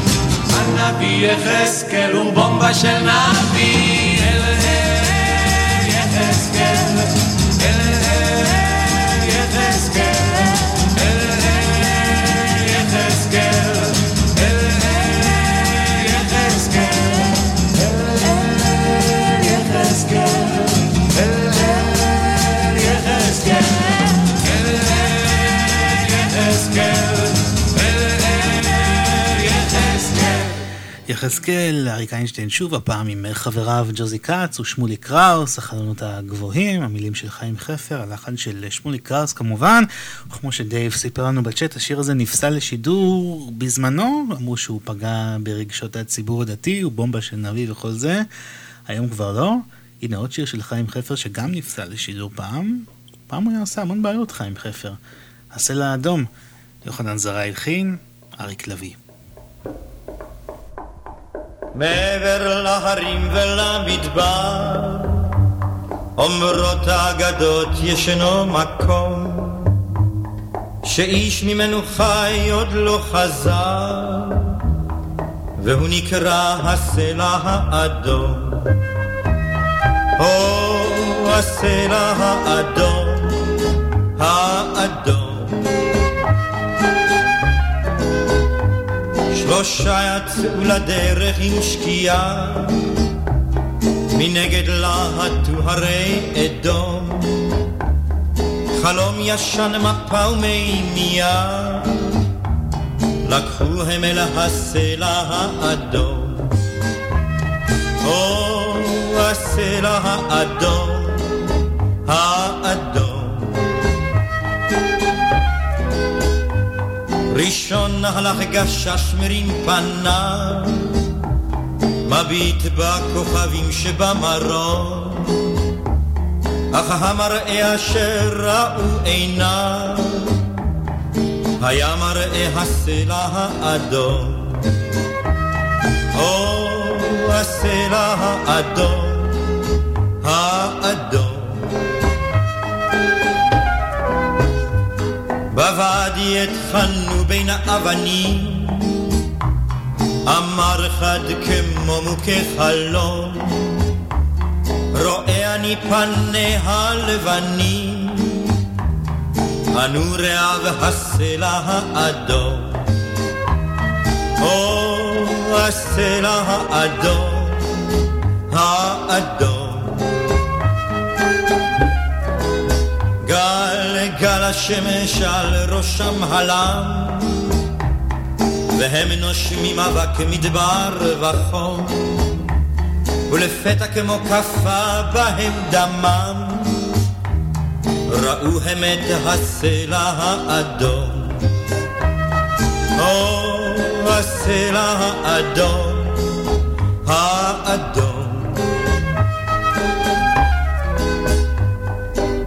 הנביא יחזקאל הוא בומבה של נביא, אל אל יחזקאל, אל אל יחזקאל, אל אל יחזקאל, יחזקאל, אריק איינשטיין שוב, הפעם עם חבריו ג'וזי כץ ושמולי קראוס, החלונות הגבוהים, המילים של חיים חפר, הלחן של שמולי קראוס כמובן, וכמו שדייב סיפר לנו בצ'אט, השיר הזה נפסל לשידור בזמנו, אמרו שהוא פגע ברגשות הציבור הדתי, הוא בומבה של נביא וכל זה, היום כבר לא. הנה עוד שיר של חיים חפר שגם נפסל לשידור פעם, פעם הוא עושה המון בעיות חיים חפר. הסלע האדום, יוחנן זרע הלחין, אריק לביא. מעבר להרים ולמדבר, אומרות האגדות ישנו מקום, שאיש ממנו חי עוד לא חזר, והוא נקרא הסלע האדום. או הסלע האדום, האדום. שלושה יצאו לדרך עם שקיעה, מנגד להטו הרי אדום. חלום ישן מפה ומימייה, לקחו הם אל הסלע האדום. או הסלע האדום, האדום. ראשון הלך גשש מרים פניו, מביט בכוכבים שבמרום, אך המראה אשר ראו עיניו, היה מראה הסלע האדום. או הסלע האדום, האדום. בוואדי התחלנו בין האבנים, אמר אחד כמו מוכה חלום, רואה אני פניה הלבנים, הנוריה והסלע האדום. או הסלע האדום, האדום. גל גל השמש על ראשם הלם, והם נושמים אבק מדבר וחום, ולפתע כמו כפה בהם דמם, ראו הם את הסלע האדום. או הסלע האדום, האדום.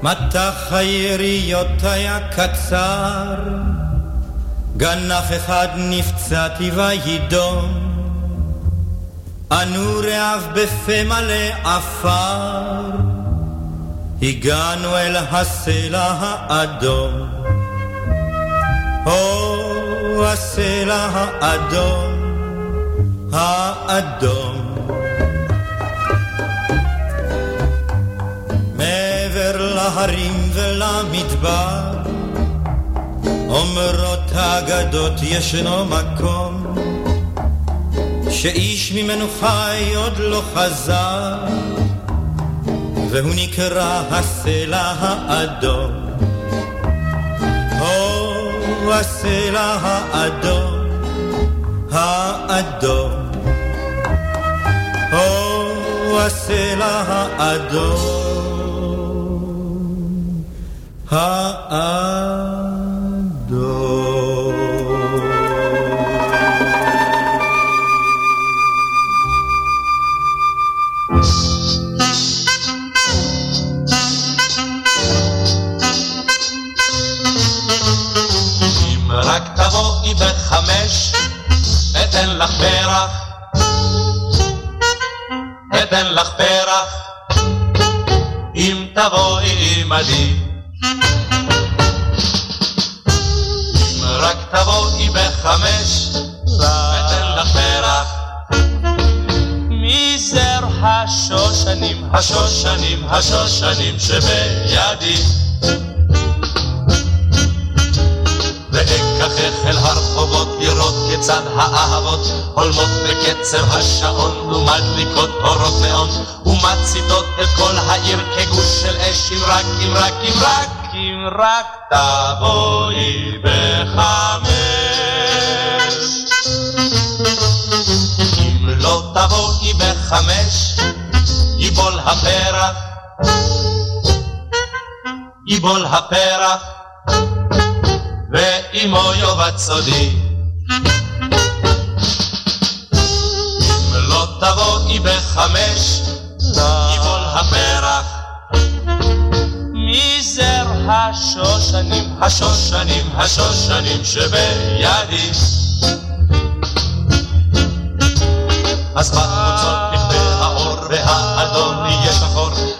מטח היריות היה קצר, גנף אחד נפצעתי וידום. אנו רעב בפה מלא עפר, הגענו אל הסלע האדום. או הסלע האדום, האדום. להרים ולמדבר, אומרות האגדות ישנו מקום, שאיש ממנו חי עוד לא חזר, והוא נקרא הסלע האדום. או הסלע האדום, האדום. או הסלע האדום, האדום. אם רק תבואי בחמש, אתן לך פרח, אתן לך פרח. אם תבואי עמדי. השושנים, השושנים, שבידי. ואקחך אל הרחובות לראות כיצד האהבות הולמות בקצב השעון ומדליקות אורות נאון ומציתות את כל העיר כגוש של אש אם רק, אם רק, אם רק, אם רק תבואי בחמש. אם לא תבואי בחמש, ייבול הפרח, ייבול הפרח ואמו יאבד סודי. אם לא תבואי בחמש, יבול הפרח. מזר השושנים, השושנים, השושנים שבידי. אז בחוצות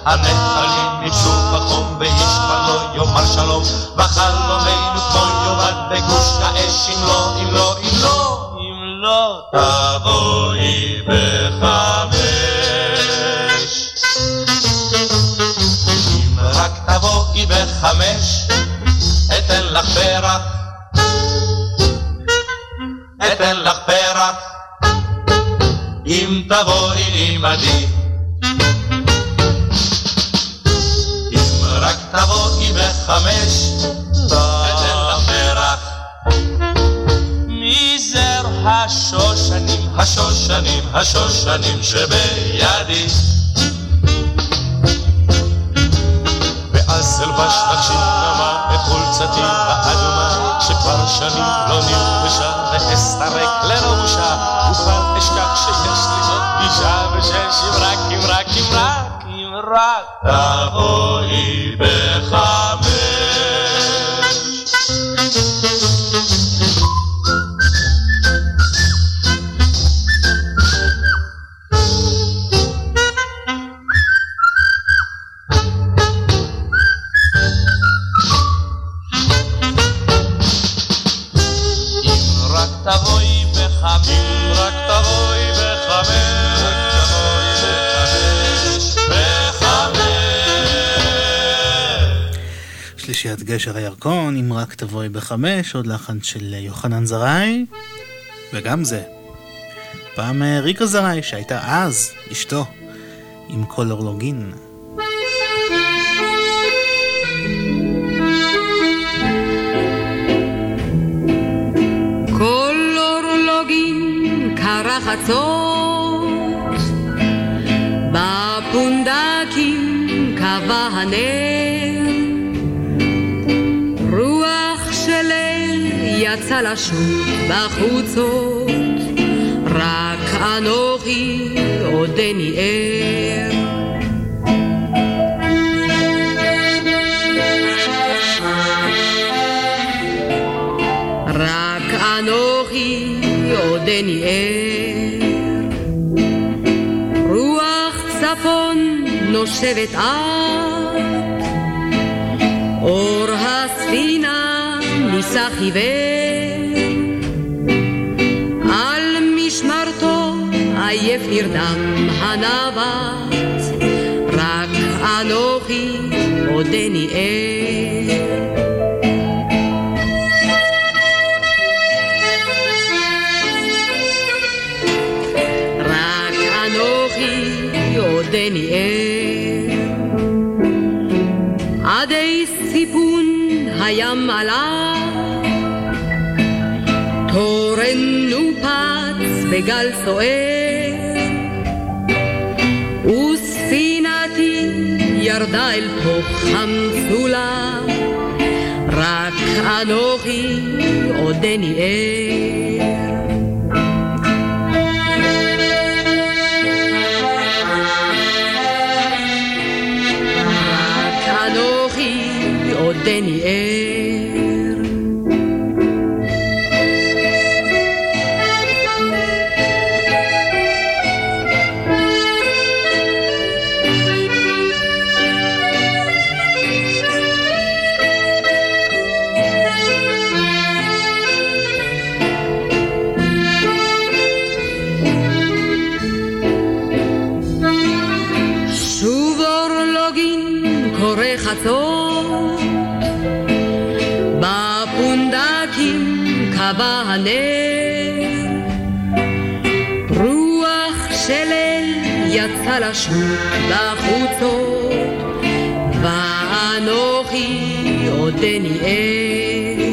הנחלים ניגשו בחום ואיש כבר לא יאמר שלום, וחלומנו כמו יאבד בגוש האש, אם לא, אם לא, אם לא, אם לא תבואי בחמש. אם רק תבואי בחמש, אתן לך פרח, אתן לך פרח. אם תבואי עמדי. רק תבואי בחמש, אתן לך פרח. מזר השושנים, השושנים, השושנים שבידי. ואז אלבש לך שינמה את חולצתי האדומה, שכבר שנים לא נלבשה, ואסתרק לראשה, ובל אשכח שיש לי זאת פגישה, ושש אם רק, רק, אם רק, תבואי בחמש. אם רק תבואי בחמש, שלישיית גשר הירקון, אם רק תבואי בחמש, עוד לחן של יוחנן זרעי, וגם זה. פעם אה, ריקה זרעי, שהייתה אז אשתו, עם כל אורלוגין. בפונדקים קבע הנר, יצא לשוט בחוצות, רק אנוכי עודני ער. רק אנוכי עודני ער. רוח צפון נושבת את, נישא חיוור. על משמרתו עייף נרדם הנווט, רק אנוכי עודני ער. רק אנוכי עודני ער. עדי סיפון הים עלה, בגל סוער, וספינתי ירדה אל תוך המצולה, רק אנוכי עודני ער. רק אנוכי עודני ער. ער.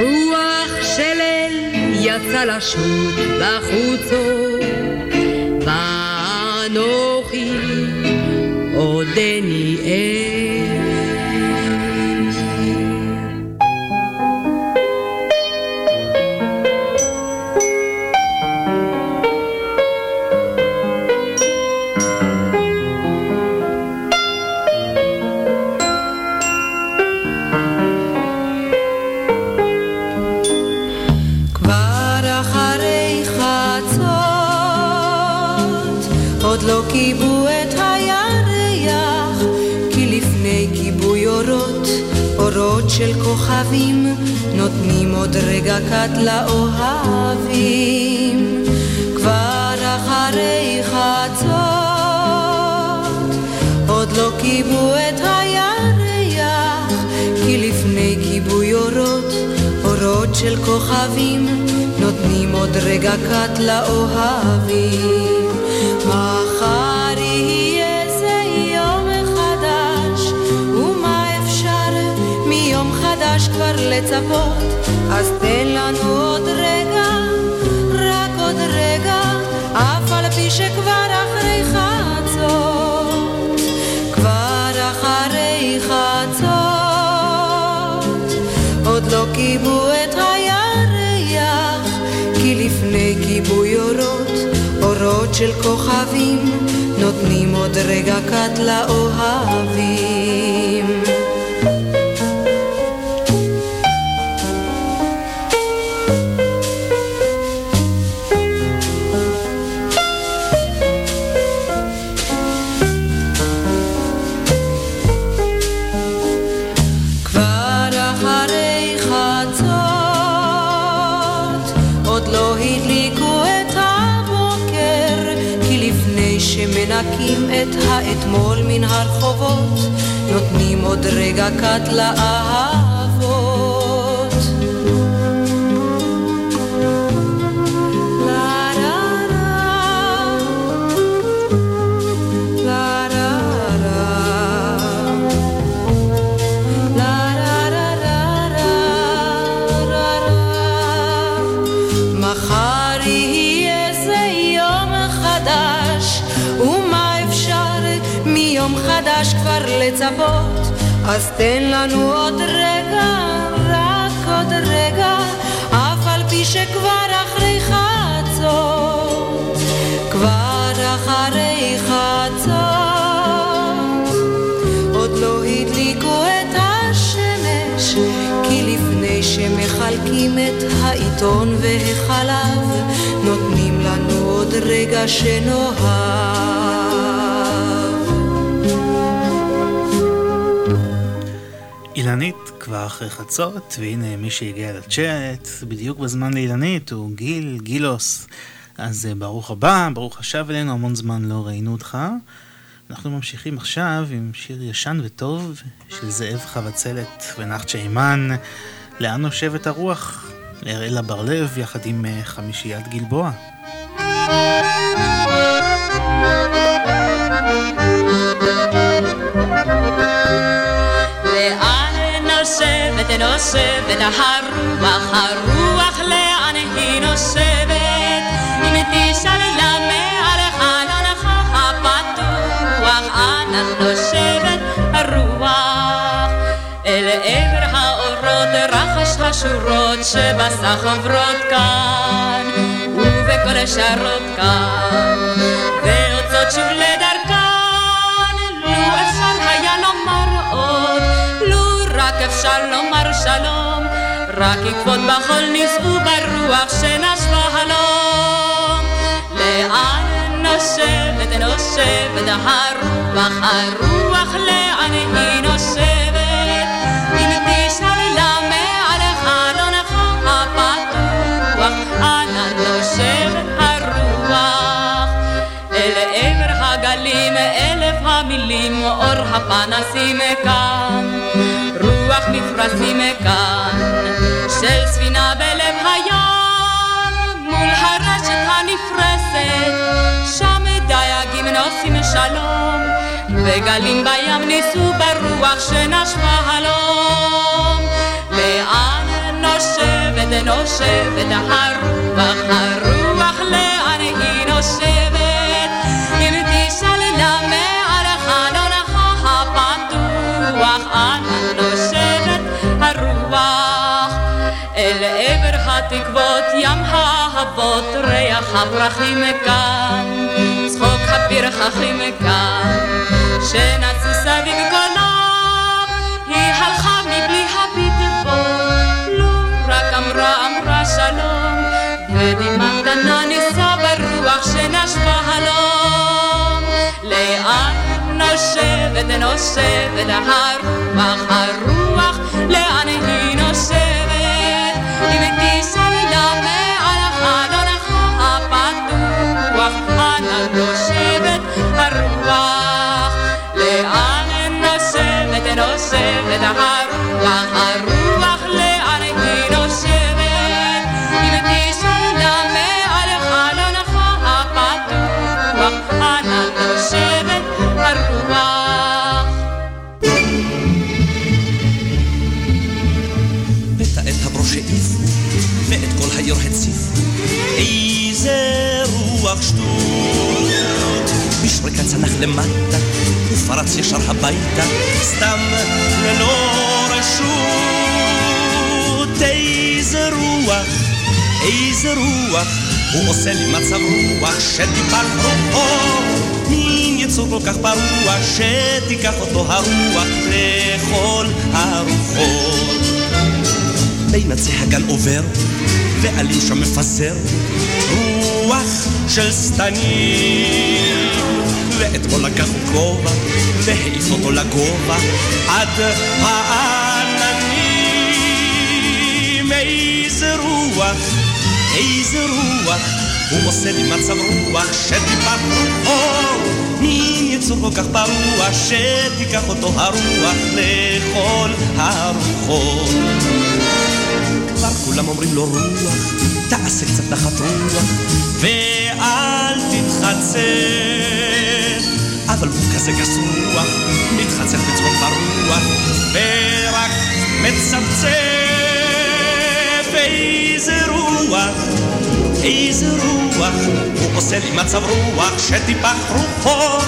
רוח של אל יצא לשוט בחוצות, ואנוכי עודני קט לאוהבים. כבר אחרי חצות, עוד לא כיבו את הירח, כי לפני כיבוי אורות, אורות של כוכבים, נותנים עוד רגע קט לאוהבים. לצפות? אז תן לנו עוד רגע, רק עוד רגע, אף על פי שכבר אחרי חצות, כבר אחרי חצות. עוד לא כיבו את הירח, כי לפני כיבוי אורות, אורות של כוכבים, נותנים עוד רגע קט לאוהבים. מן הרחובות, נותנים עוד רגע קט לאהבות. כבר לצפות? אז תן לנו עוד רגע, רק עוד רגע, אף על פי שכבר אחרי חצות, כבר אחרי חצות. עוד לא הדליקו את השמש, כי לפני שמחלקים את העיתון והחלב, נותנים לנו עוד רגע שנאהב. אילנית כבר אחרי חצות, והנה מי שהגיע לצ'אט, בדיוק בזמן לאילנית, הוא גיל, גילוס. אז אה, ברוך הבא, ברוך השב אלינו, המון זמן לא ראינו אותך. אנחנו ממשיכים עכשיו עם שיר ישן וטוב של זאב חבצלת ונחצ'ה אימן, לאן נושבת הרוח? לאראלה בר-לב יחד עם אה, חמישיית גלבוע. נושבת הרוח, הרוח לאן היא נושבת? אם תשאל למה על חלונך הפתוח, אנה נושבת הרוח? אל עבר האורות רחש השורות שבסך עוברות כאן, ובכל שרות כאן, ויוצאות שוב שלום, רק עקבות בחול נישאו ברוח שנשבה הלום. לאן נושבת, נושבת הרוח, הרוח לאן היא נושבת? אם תשאל למה על חלונך הפתוח, אנה נושבת הרוח? אל עבר הגלים אלף המילים, אור הפנסים כאן, מפרשים כאן, של ספינה בלב הים, מול הרשת הנפרסת, שם דייגים נוסעים שלום, וגלים בים ניסו ברוח שנשבה הלום. לאן נושבת, נושבת הרוח, הרוח לאן היא נושבת? אם תשאל למה על חלונך התקוות, ים האהבות, ריח הפרחים כאן, צחוק הפרחחים כאן, שנצו סביב קולם, היא הלכה מבלי הביט בו, לו רק אמרה אמרה שלום, ודמעה קטנה נישא ברוח שנשבה הלום. לאן נושבת נושבת הרוח? הרוח, לאן היא נושבת הרוח הרוח, לאן היא נושבת? אם תשאל למה על חלונך הפתוח, אנה נושבת הרוח? ואת את הברוש העיפו, ואת כל היור הציפו. איזה רוח שטות, בשריקה צנח למטה, ופרץ ישר הביתה, סתם ללא רשות. איזה רוח, איזה רוח, הוא עושה לי מצב רוח שטיפת רוחו. מין יצור כל כך פרוע, שתיקח אותו הרוח לכל הרוחות. בין עצי הגן עובר, ועלים שם מפזר רוח של שטנים. ואתמול לקח הוא כובע, והעיף אותו לגובה, עד העננים. איזה רוח, איזה רוח, הוא עושה לי מצב רוח, שטיפת רוחו. מין יצור כל כך פרוע, שתיקח אותו הרוח לכל הרוחות. כבר כולם אומרים לו רוח, תעשה קצת נחת רוח, ואל תתחצף. אבל הוא כזה גס רוח, מתחצף בצחוק ברוח, ורק מצפצף. איזה רוח, איזה רוח, הוא עושה לי מצב רוח, שטיפח רוחו.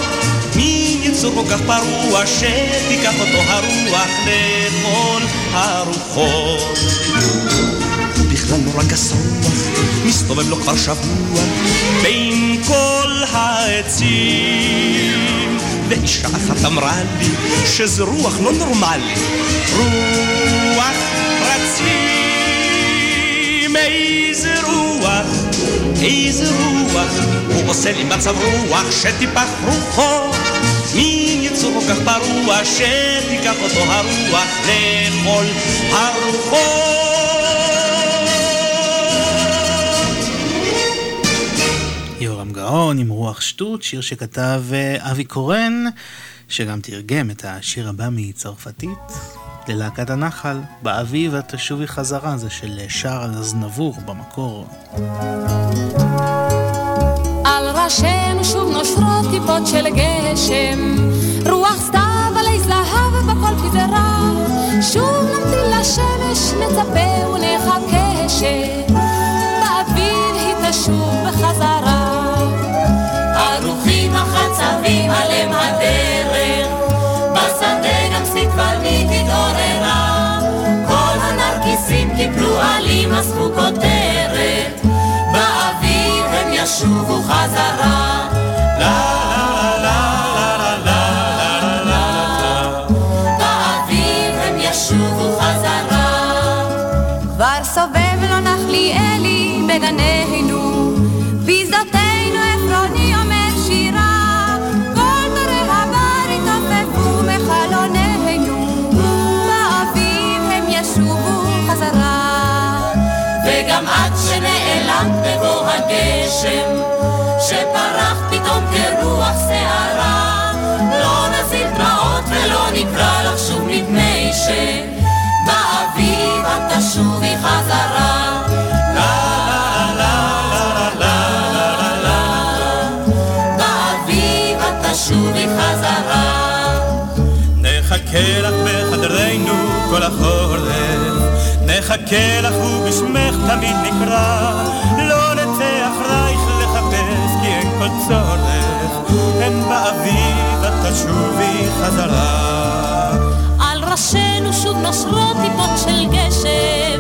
מין יצור כל כך פרוע, שתיקח אותו הרוח לכל הרוחות. בכלל נורא גס רוח, מסתובב לו כבר שבוע בין כל העצים. ואישה אחת אמרה לי שזה רוח לא נורמלי, רוח רצים. איזה רוח, איזה רוח, הוא עושה לי מצב רוח שטיפח רוחו. מין יצור כל כך פרוע, שתיקח אותו הרוח לכל הרוחות. גאון עם רוח שטות, שיר שכתב אה, אבי קורן, שגם תרגם את השיר הבא מצרפתית ללהקת הנחל, באביב את תשובי חזרה, זה של שר אזנבור במקור. על ראשינו שוב נושרות טיפות של גשם, רוח סתיו עלי זהב בכל שוב נמתין לשמש, נצפה ונחכה שבאביב היא תשוב בחזרה. ערוכים החצבים עליהם הדרך, בשדה גם סיטבלנית התעוררה, כל הנרקיסים קיפלו עלים אספו כותרת, באביב הם ישובו חזרה. סובב לו נחליאלי בגנינו, גשם שפרח פתאום כרוח שערה. לא נזיל דמעות ולא נקרא לך שוב מפני שבאביב את תשובי חזרה. תשובי חזרה. נחכה לך בחדרנו כל החורף, נחכה לך ובשמך תמיד נקרא, כי אין כל צורך, אין באביב את תשובי חזרה. על ראשינו שוב נושרות טיפות של גשם,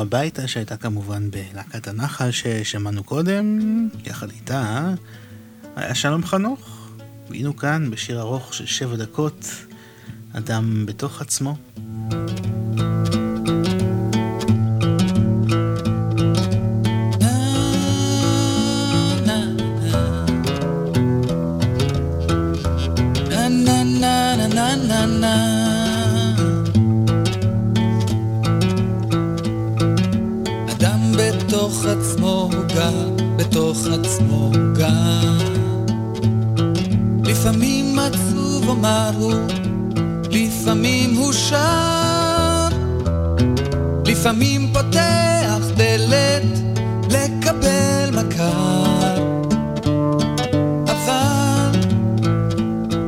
הביתה, שהייתה כמובן בלהקת הנחל ששמענו קודם, יחד איתה היה שלום חנוך. והיינו כאן בשיר ארוך של שבע דקות, אדם בתוך עצמו. עצמו גר. לפעמים עצוב אומר הוא, לפעמים הוא שר. לפעמים פותח דלת לקבל מכר. אבל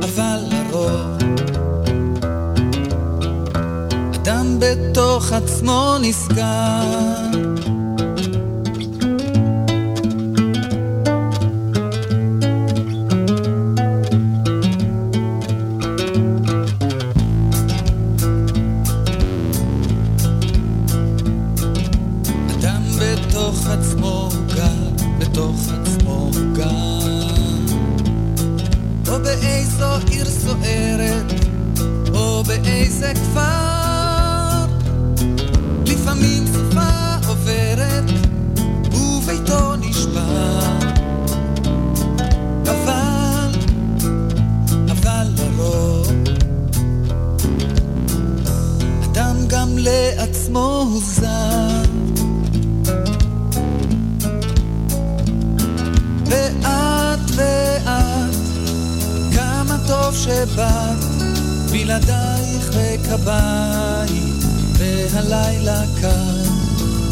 אבל לרוב אדם בתוך עצמו נסגר וכבית, והלילה כאן,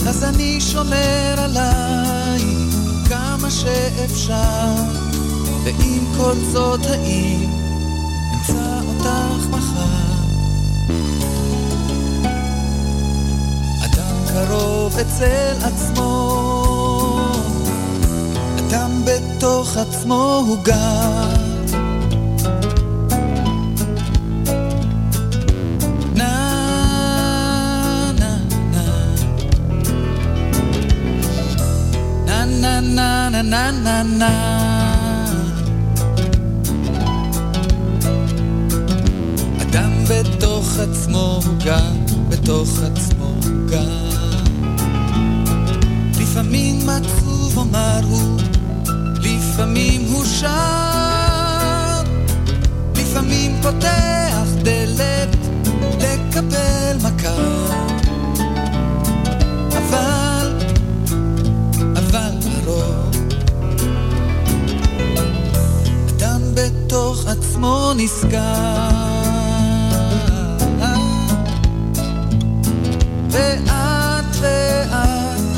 אז אני שומר עלייך כמה שאפשר, ועם כל זאת האם אמצא אותך מחר. קרוב אצל עצמו, אדם בתוך עצמו הוא גר. Na na na na na na. אדם בתוך עצמו הוא גר, בתוך עצמו הוא גר לפעמים עצוב אומר הוא, לפעמים הוא שר, לפעמים פותח דלת לקבל מכה. אבל בתוך עצמו נסגר. ואת ואת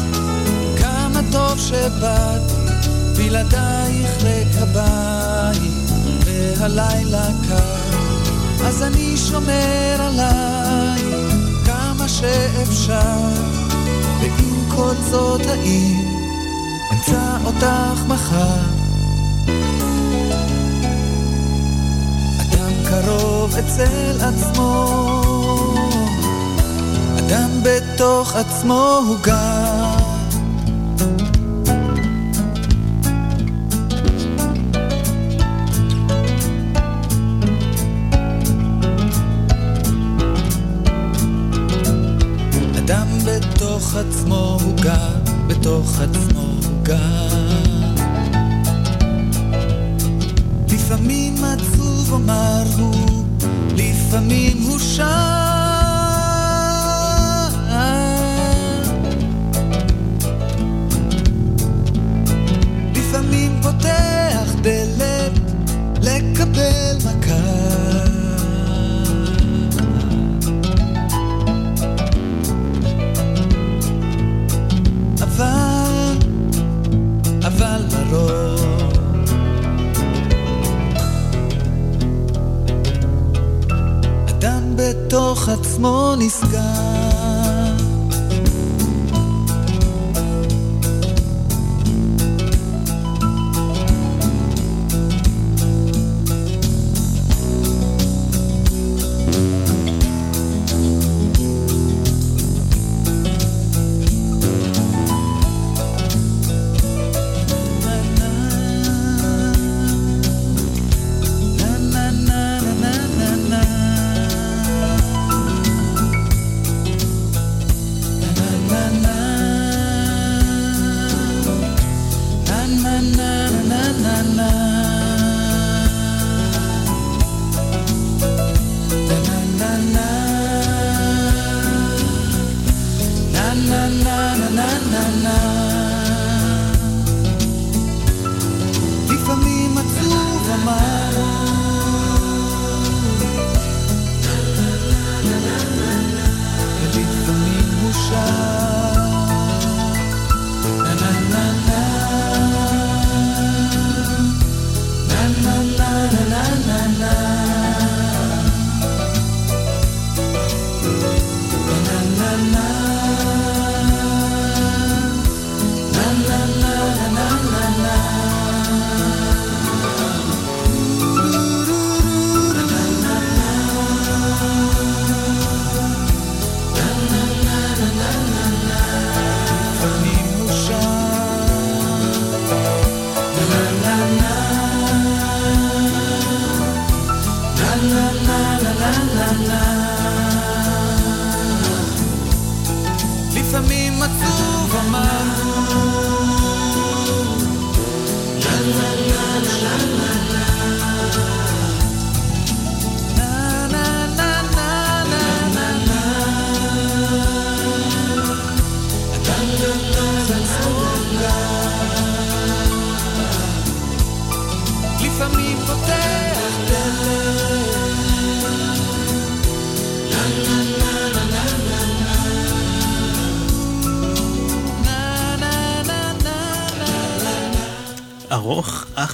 טוב שבאת, בלעדייך ריק הבית, והלילה קר, אז אני שומר עלייך כמה שאפשר, ועם כל זאת האם אמצא אותך מחר. קרוב אצל עצמו, אדם בתוך עצמו הוא גר.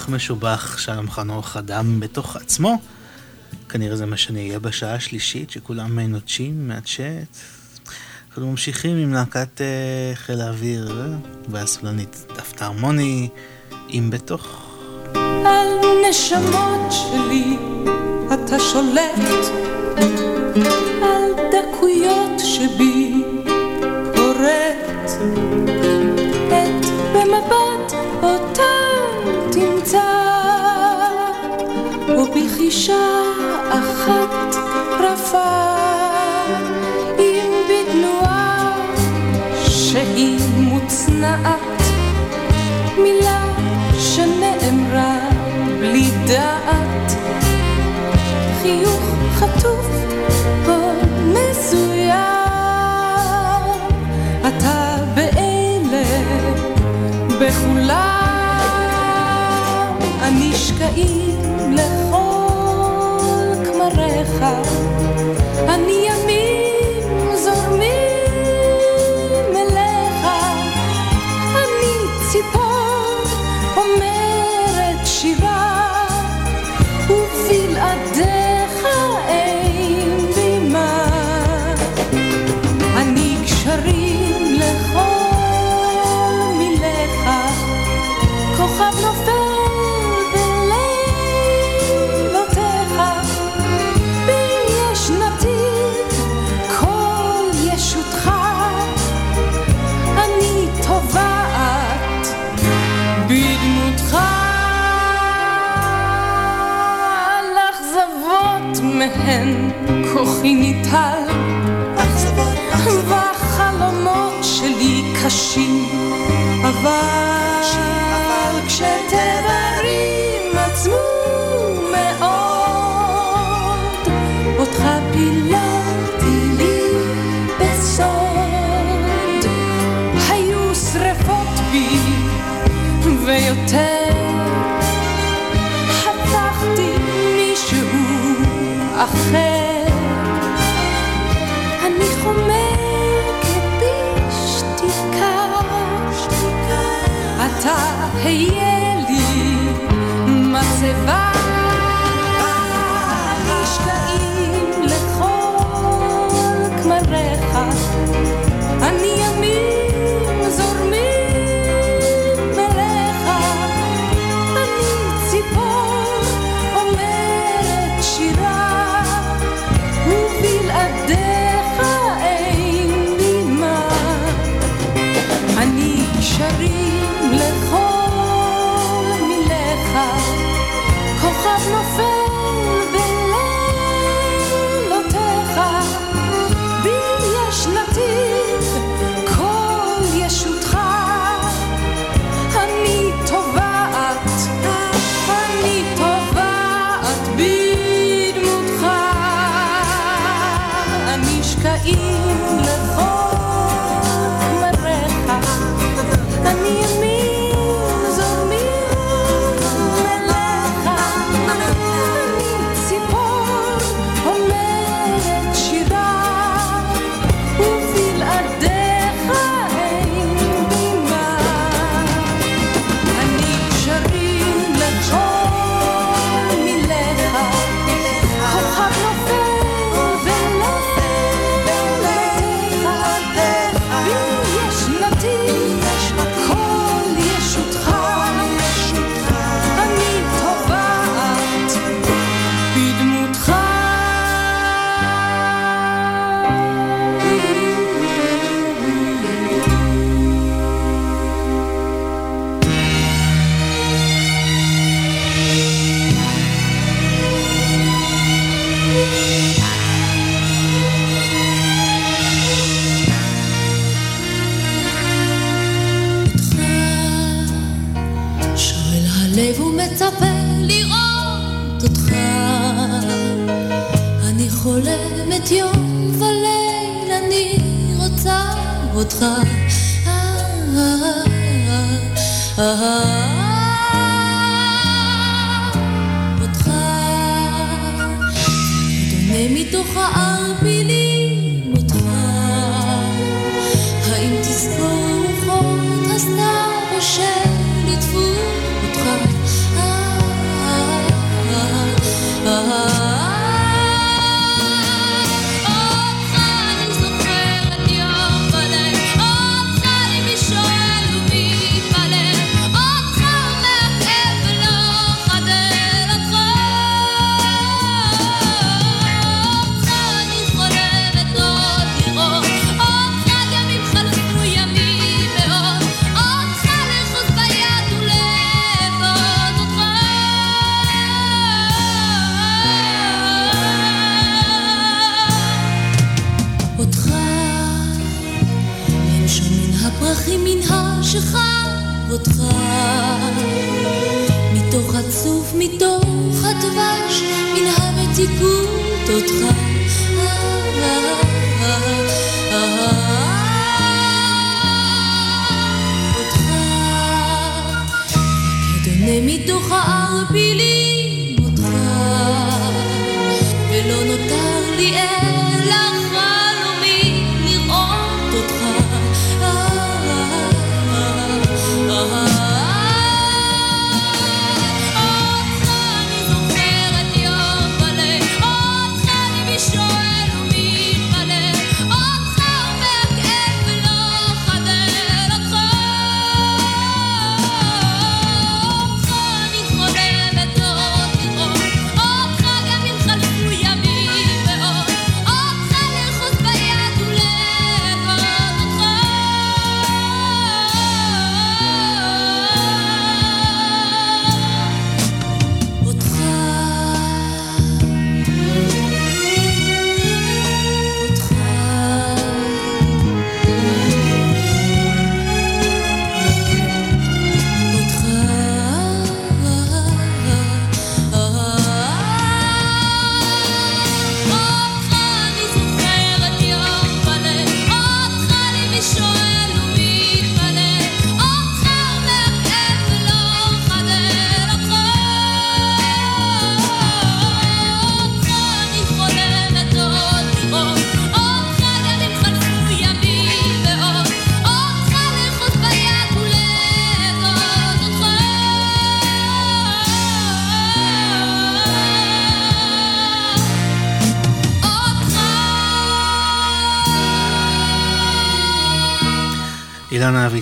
משובח שם חנוך אדם בתוך עצמו. כנראה זה מה שאני אהיה בשעה השלישית, שכולם נוטשים מהצ'אט. אנחנו ממשיכים עם להקת uh, חיל האוויר והסולנית דפתה הרמוני, אם בתוך. על נשמות שלי אתה שולט caí. מהן כוחי ניטל, והחלומות שלי קשים, אבל...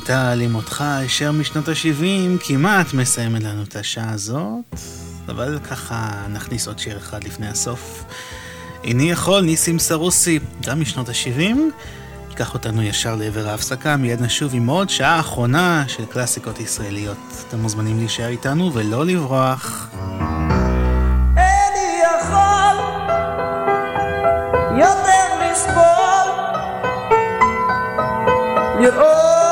הייתה לימודך הישר משנות ה-70 כמעט מסיימת לנו את השעה הזאת, אבל ככה נכניס עוד שיר אחד לפני הסוף. איני יכול, ניסים סרוסי, גם משנות ה-70, ייקח אותנו ישר לעבר ההפסקה, מיד נשוב עם עוד שעה אחרונה של קלאסיקות ישראליות. אתם מוזמנים להישאר איתנו ולא לברוח. איני יותר לסבול לראות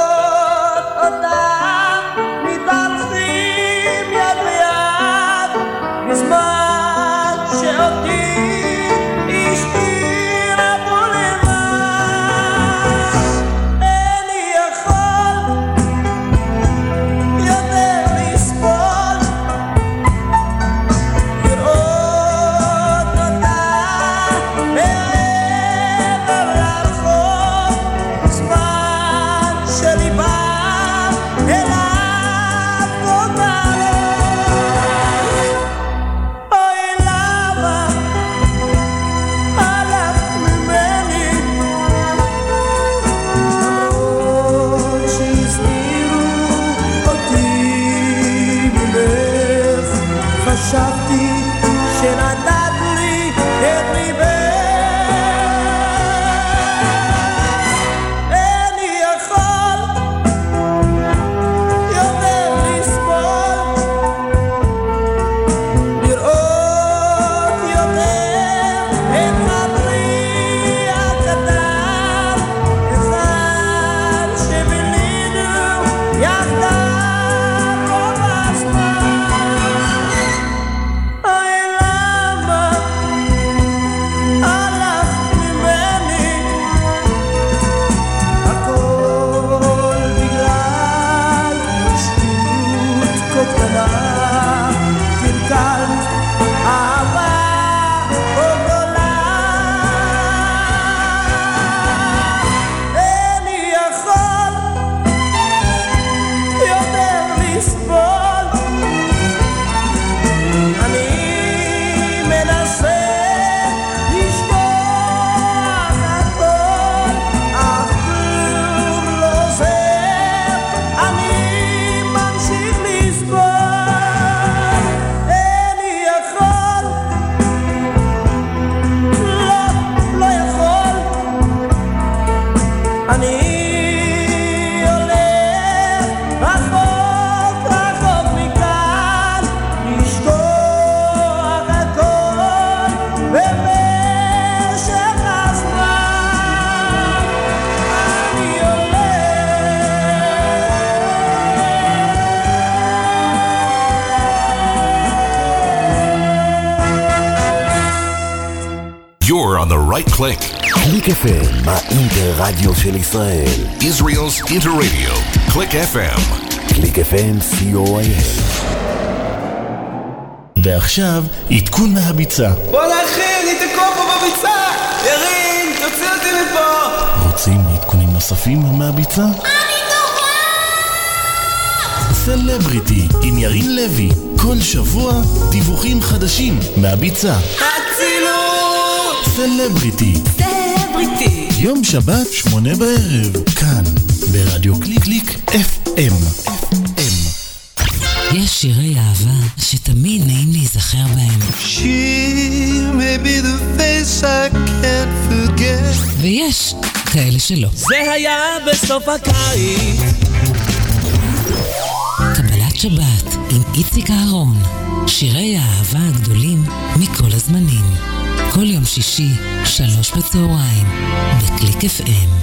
right click. קליק FM, האינטרדיו של ישראל. Israel's Interradio. Click FM. קליק FM, co.il. ועכשיו, עדכון מהביצה. בואנה אחי, אני תקוע פה בביצה! ירין, תוציא אותי מפה! רוצים עדכונים נוספים מהביצה? סלבריטי עם ירין לוי, כל שבוע דיווחים חדשים מהביצה. סלבריטי, סלבריטי! יום שבת, שמונה בערב, כאן, ברדיו קליק קליק FM. יש שירי אהבה שתמיד נעים להיזכר בהם. She may be the face I can't forget. ויש כאלה שלא. זה היה בסוף הקיץ. קבלת שבת עם איציק אהרון. שירי האהבה הגדולים מכל הזמנים. כל יום שישי, שלוש בצהריים, בקליק FM.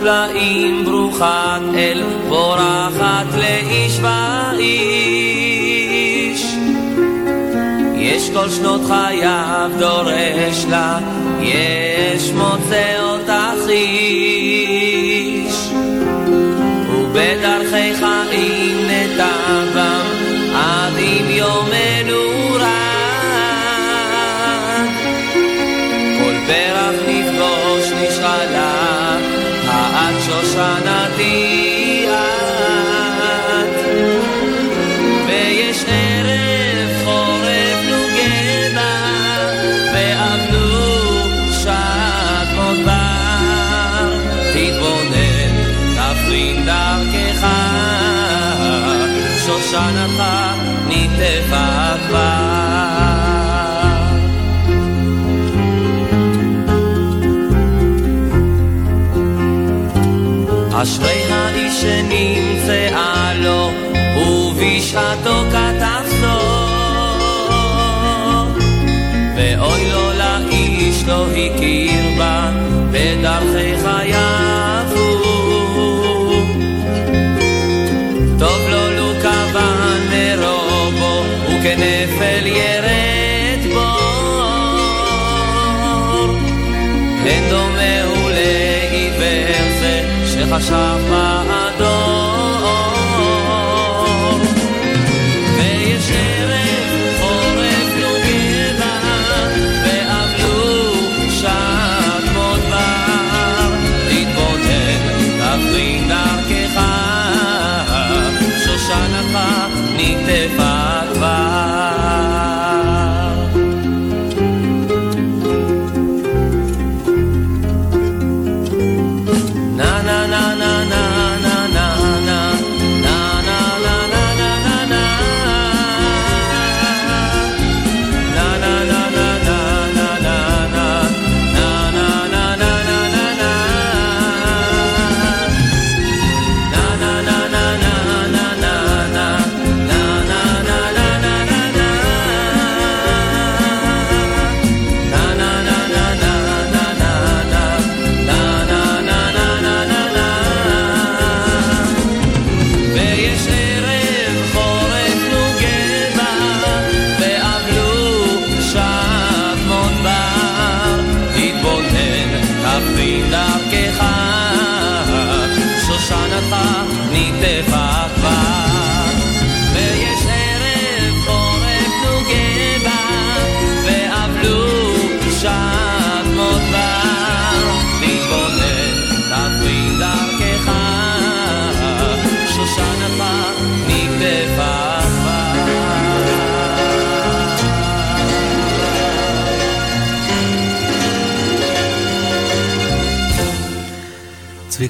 פלאים ברוכת אל בורחת לאיש ואיש. יש כל שנות חייו דורש לה יש מוצא אותך איש ובדרכי חיים נתבם עד עם יומנו אשרי האיש שנמצאה לו, ובשעתו כתב סוף. ואוי לו לאיש לא הכיר בה, בדרכי חייו wash off my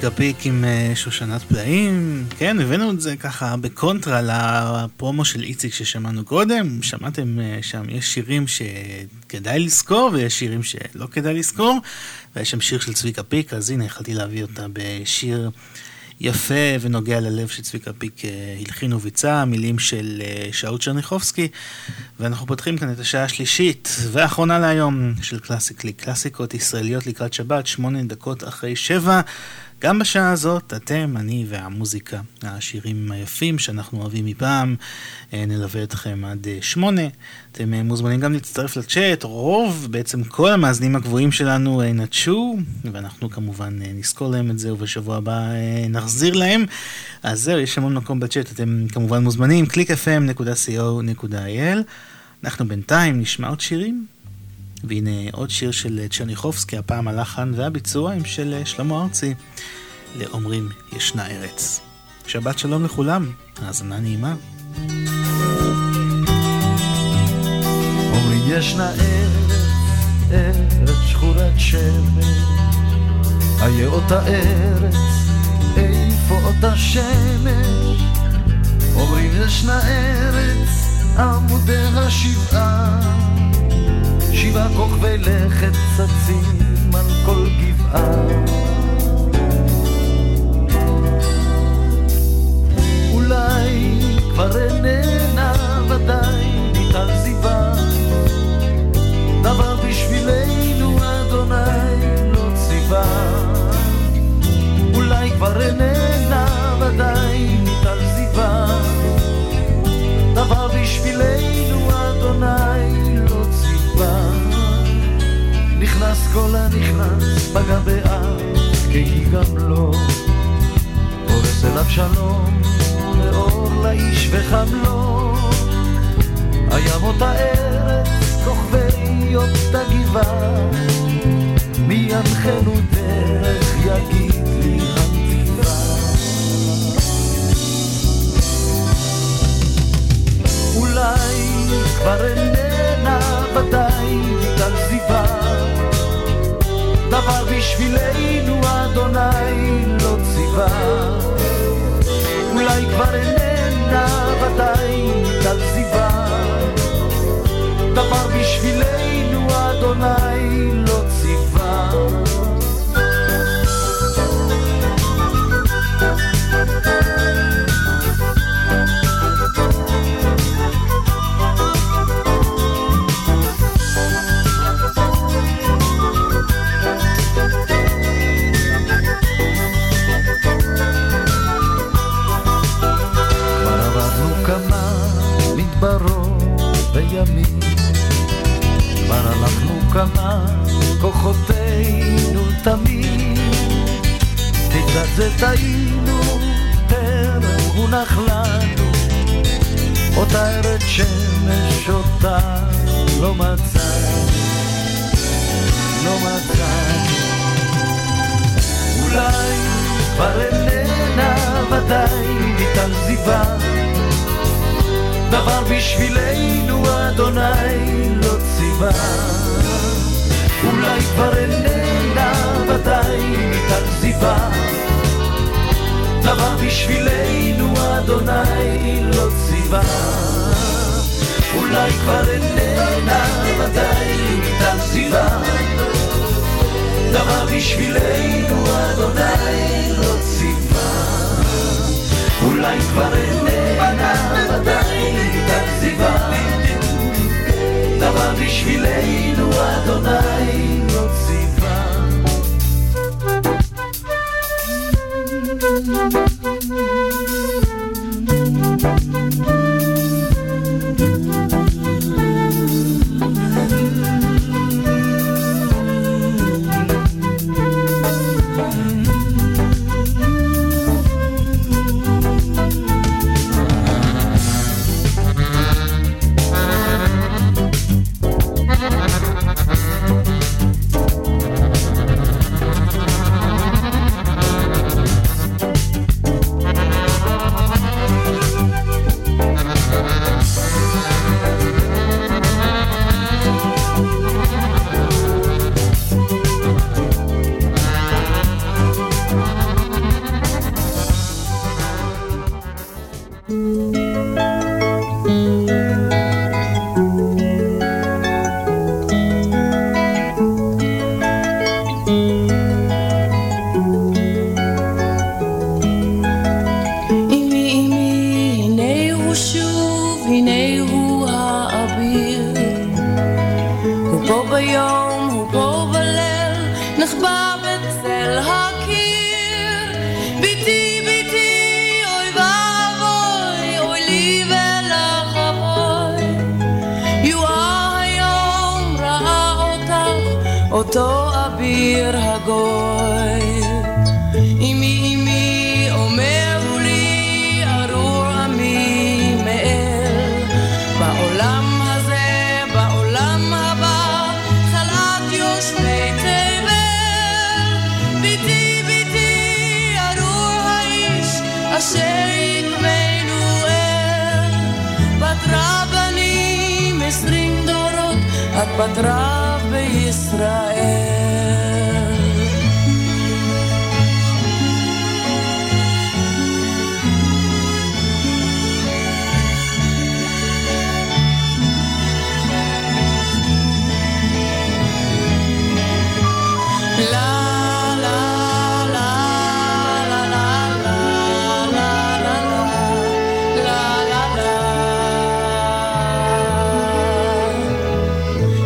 פיק עם אה, שושנת פלאים. כן, הבאנו את זה ככה בקונטרה לפרומו של איציק ששמענו קודם. שמעתם אה, שם, יש שירים שכדאי לזכור ויש שירים שלא כדאי לזכור. ויש שם שיר של צביקה פיק, אז הנה, יכלתי להביא אותה בשיר יפה ונוגע ללב שצביקה פיק אה, הלחין וביצע, מילים של שאול צ'רניחובסקי. ואנחנו פותחים כאן את השעה השלישית והאחרונה להיום של קלאסיקליק, קלאסיקות ישראליות לקראת שבת, שמונה דקות אחרי שבע. גם בשעה הזאת, אתם, אני והמוזיקה, השירים היפים שאנחנו אוהבים מפעם, אה, נלווה אתכם עד אה, שמונה. אתם אה, מוזמנים גם להצטרף לצ'אט, רוב, בעצם כל המאזינים הקבועים שלנו נטשו, ואנחנו כמובן נזכור להם את זה, ובשבוע הבא נחזיר להם. אז זהו, יש המון מקום בצ'אט, אתם כמובן מוזמנים, www.clickfm.co.il. אנחנו בינתיים נשמע עוד שירים. והנה עוד שיר של צ'רניחובסקי, הפעם הלחן והביצוע הם של שלמה ארצי, לאומרים ישנה ארץ. שבת שלום לכולם, האזנה נעימה. אומרים ישנה ארץ, ארץ איפה ישנה ארץ, עמודי השבעה שבעה כוכבי לכת צצים על כל גבעה. אולי כבר איננה ודאי מטל זיווה, דבר בשבילנו אדוני לא ציווה. אולי כבר איננה כל הנכנס פגע באף כי גם לא. פורס אליו שלום ואור לאיש וחם לו הים אותה ארץ כוכבי אותה גבעה מי ינחנו דרך יגיד לי אולי כבר איננה ודאי דבר בשבילנו אדוני לא ציווה. אולי כבר איננה ודאי טל זיווה דבר בשבילנו אדוני לא ציווה הלכנו כמה כוחותינו תמיד, כיצד זה טעינו, טרם הונח לנו, אותה ארץ שמש אותה לא מצאנו, לא מצאנו. אולי כבר איננה ודאי ניתן זיווה דבר בשבילנו אדוני לא ציווה. אולי כבר איננה ודאי מתעזיבה דבר בשבילנו אדוני לא ציווה. אולי כבר איננה ודאי מתעזיבה דבר בשבילנו אדוני לא ציווה. אולי כבר איננה ודאי תקציבה דבר בשבילנו אדוני לא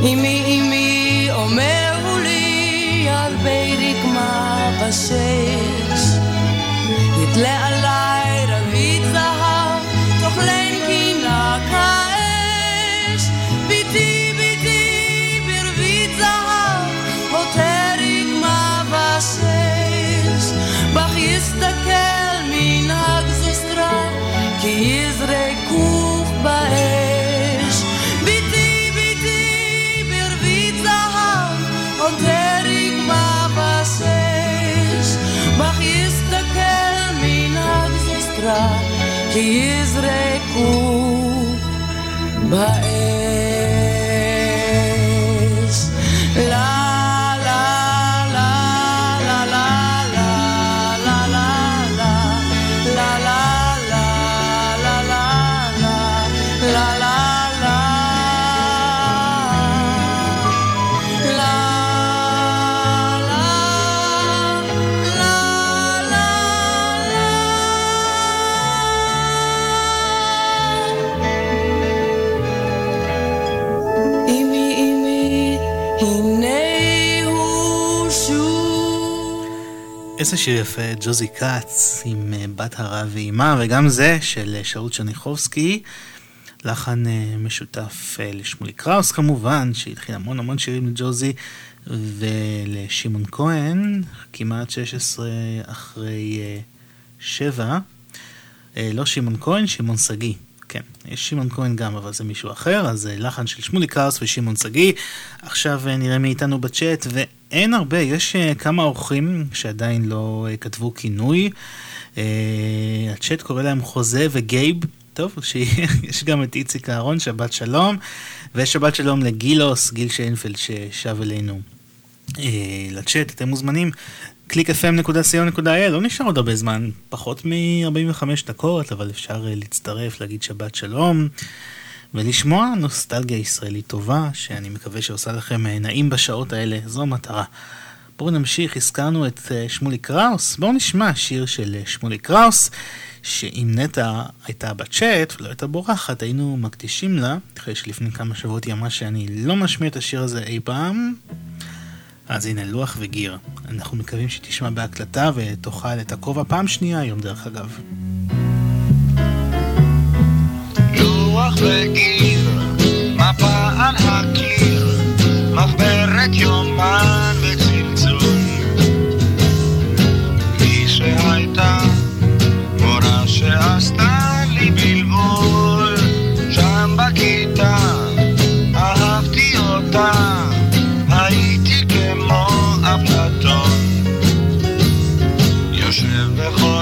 אמי אמי אומרו לי על בי רקמה בשש. יתלה כי יזרקו באש איזה שיר יפה, ג'וזי כץ עם אה, בת הרב ואימה, וגם זה של אה, שאול צ'רניחובסקי, לחן אה, משותף לשמולי קראוס כמובן, שהתחיל המון המון שירים לג'וזי, ולשמעון כהן, כמעט 16 אחרי 7, לא שמעון כהן, שמעון שגיא. כן, יש שמעון כהן גם, אבל זה מישהו אחר, אז לחן של שמולי קראוס ושמעון שגיא. עכשיו אה, נראה מי איתנו בצ'אט, ואין הרבה, יש אה, כמה אורחים שעדיין לא אה, כתבו כינוי. אה, הצ'אט קורא להם חוזה וגייב. טוב, שיש גם את איציק אהרון, שבת שלום, ושבת שלום לגילוס, גיל שיינפלד ששב אלינו לצ'אט, אתם מוזמנים. www.clickfm.co.il לא נשאר עוד הרבה זמן, פחות מ-45 דקות, אבל אפשר להצטרף, להגיד שבת שלום ולשמוע נוסטלגיה ישראלית טובה, שאני מקווה שעושה לכם אה, נעים בשעות האלה, זו המטרה. בואו נמשיך, הזכרנו את אה, שמולי קראוס, בואו נשמע שיר של אה, שמולי קראוס, שאם נטע הייתה בצ'אט ולא הייתה בורחת, היינו מקדישים לה, אחרי שלפני כמה שבועות היא אמרה שאני לא משמיע את השיר הזה אי פעם. אז הנה לוח וגיר. אנחנו מקווים שתשמע בהקלטה ותאכל את הכובע פעם שנייה היום דרך אגב. לוח וגיר, מפה על הקיר, מחברת יומן וצלצול. מי שהייתה מורה שעשתה לי בלבול, שם בכיתה אהבתי אותה, הייתי כמו אפלטון, יושב וחולם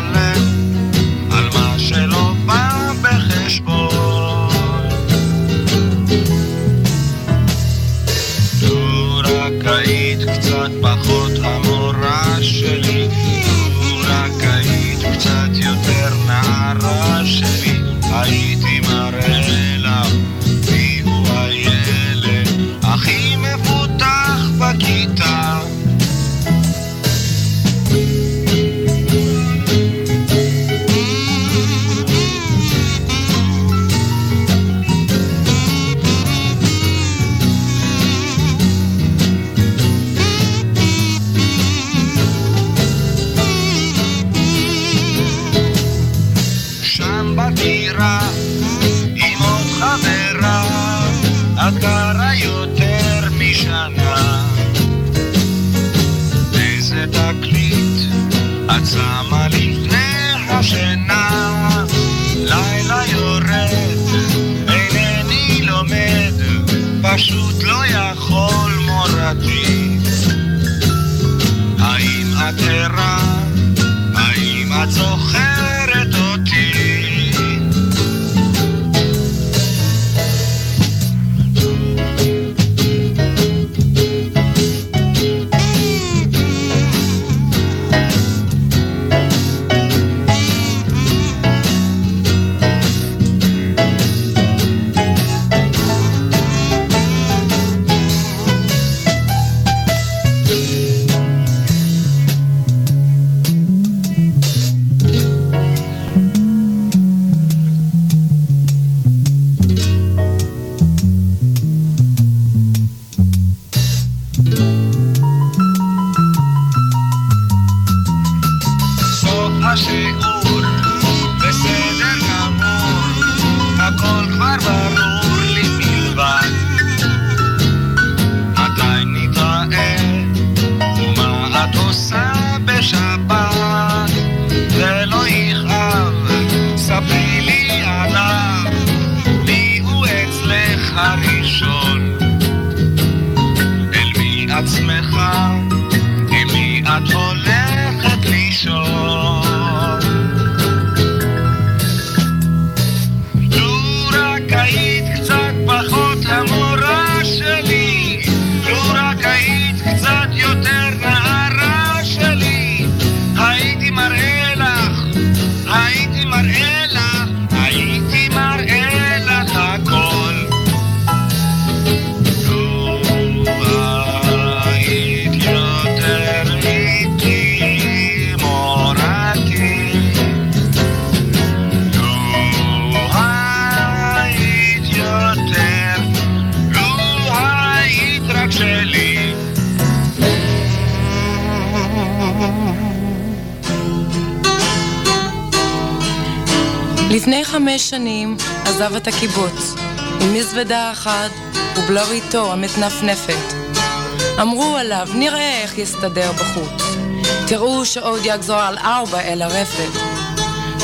את ערה? האם את זוכרת חמש שנים עזב את הקיבוץ, עם מזוודה אחת ובלריתו המתנפנפת. אמרו עליו, נראה איך יסתדר בחוץ. תראו שעוד יגזור על ארבע אל הרפת.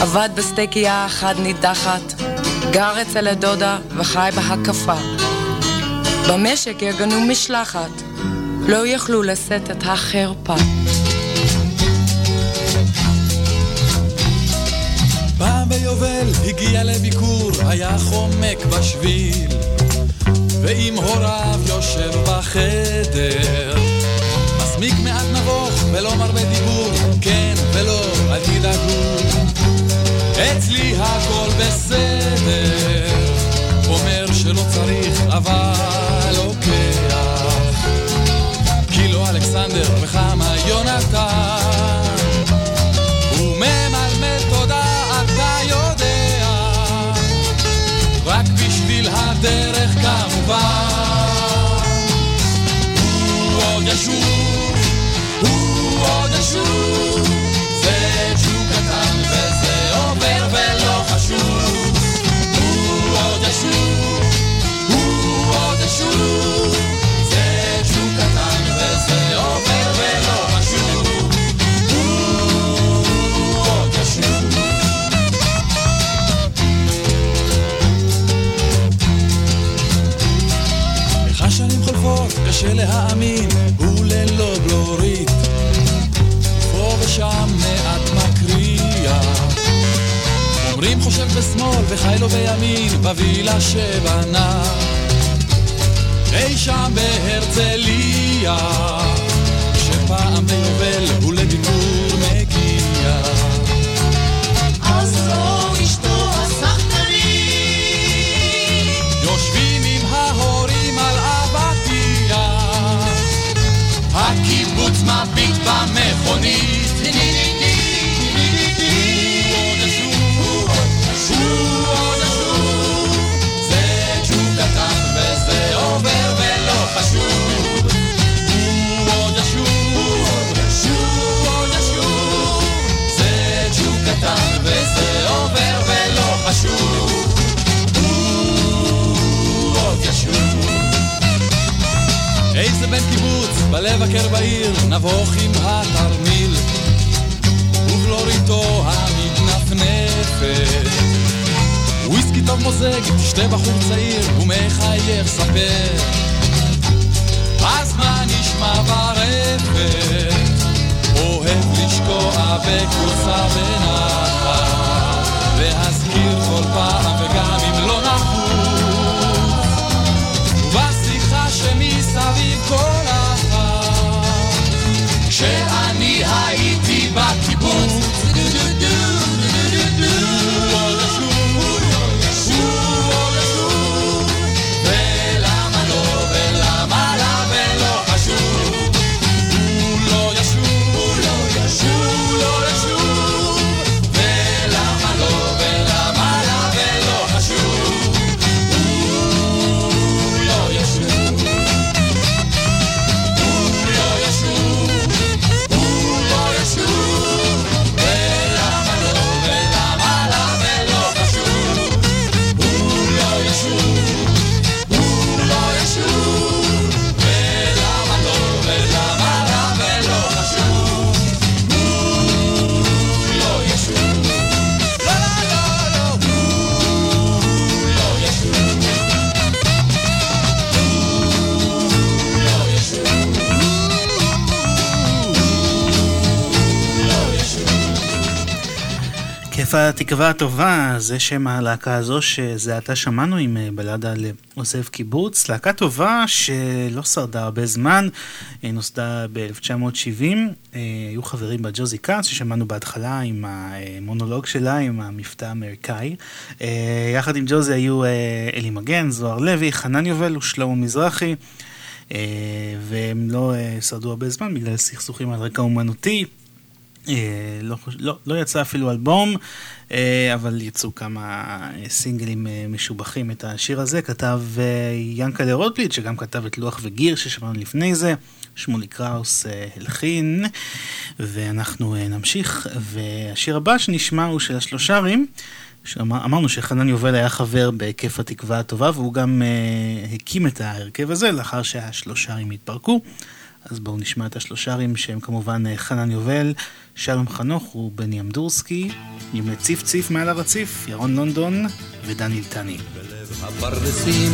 עבד בסטייקייה אחת נידחת, גר אצל הדודה וחי בהקפה. במשק יגנו משלחת, לא יכלו לשאת את החרפה. ביובל הגיע לביקור, היה חומק בשביל, ועם הוריו יושב בחדר. מסמיק מעט נבוך ולא מרבה דיבור, כן ולא, אל תדאגו. אצלי הכל בסדר, אומר שלא צריך, אבל לוקח. כי לא אלכסנדר וכמה יונתן. להאמין, הוא ללא בלורית. פה ושם מעט מקריח. אומרים חושב בשמאל וחי לו בימין, בווילה שבנה. אי שם בהרצליה, שפעם ביובל הוא לביקור וזה עובר ולא חשוב. איזה בן קיבוץ, בלבקר בעיר, נבוך עם התרמיל, ובלוריתו המתנפנפת. וויסקי טוב מוזג, תשתה בחור צעיר, ומחייך יספר אז מה נשמע ברפת. אוהב לשקוע בקבוצה בנחת להזכיר כל פעם שמסביב כל אחת כשאני הייתי בקיבוץ התקווה הטובה, זה שם הלהקה הזו שזה עתה שמענו עם אה, בלדה לעוזב קיבוץ. להקה טובה שלא שרדה הרבה זמן, אה, נוסדה ב-1970, אה, היו חברים בה ג'וזי ששמענו בהתחלה עם המונולוג שלה, עם המבטא האמריקאי. יחד עם ג'וזי היו אלי מגן, זוהר לוי, חנן יובל ושלמה מזרחי. והם לא שרדו הרבה זמן בגלל סכסוכים על רקע אומנותי. אה, לא, לא, לא יצא אפילו אלבום, אה, אבל יצאו כמה אה, סינגלים משובחים. את השיר הזה כתב ינקלה רוטבליט, שגם כתב את לוח וגיר ששמענו לפני זה. שמולי קראוס הלחין, ואנחנו נמשיך. והשיר הבא שנשמע הוא של השלושרים. אמרנו שחנן יובל היה חבר בהיקף התקווה הטובה, והוא גם הקים את ההרכב הזה לאחר שהשלושרים התפרקו. אז בואו נשמע את השלושרים שהם כמובן חנן יובל, שלום חנוך ובני אמדורסקי, עם ציף ציף מעל הרציף, ירון לונדון ודני לטני. הפרדסים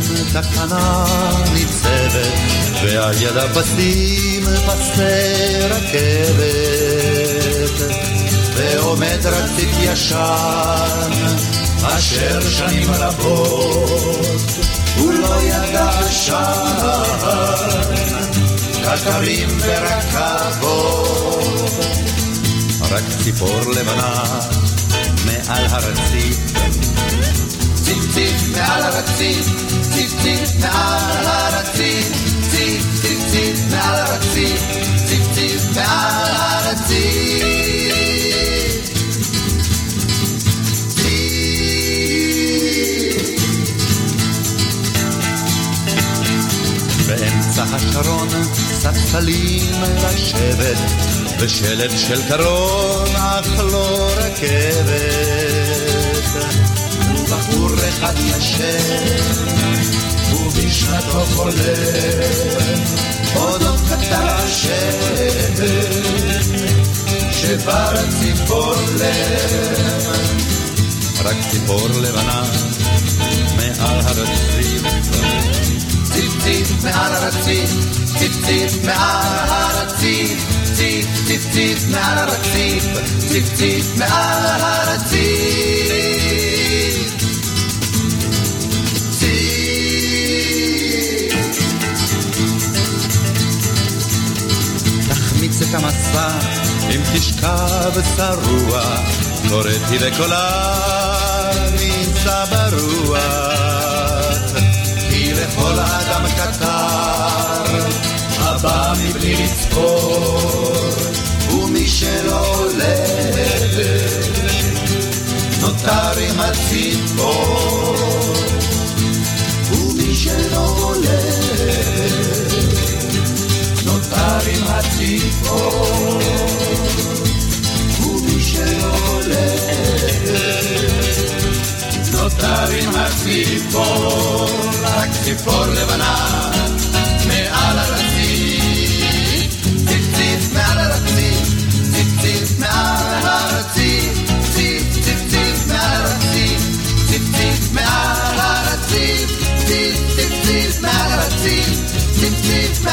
אשר שנים רבות הוא לא ידע שם, קטרים ורכבות. רק ציפור לבנה מעל הרציף. ציף ציף מעל הרציף, ציף ציף מעל הרציף, ציף ציף ציף מעל הרציף, ציף ציף מעל הרציף. באמצע השרון ספסלים לשבת ושלט של קרון, אך לא רכבת. ובחור אחד ישן, ובשנתו חולם, אודות קטר השם, שבר ציפור לב, רק ציפור לבנה מעל הרציף. ציף ציף מעל הרציף, ציף ציף מעל הרציף. ציף, ציף ציף מעל הרציף, ציף ציף מעל הרציף. תחמיץ את המסע אם תשכב שרוע, קוראתי בקולה נמצא ברוח, לכל אדם קטר הבא מבלי לצפור, ומי שלא הולך, נותר עם הציפור. ומי שלא הולך, נותר עם הציפור. ומי שלא הולך, נותר עם הציפור, רק ציפור לבנה מעל הרצון. מעל הרציף, ציף ציף מעל הרציף, ציף ציף ציף מעל הרציף, ציף ציף מעל הרציף, ציף ציף ציף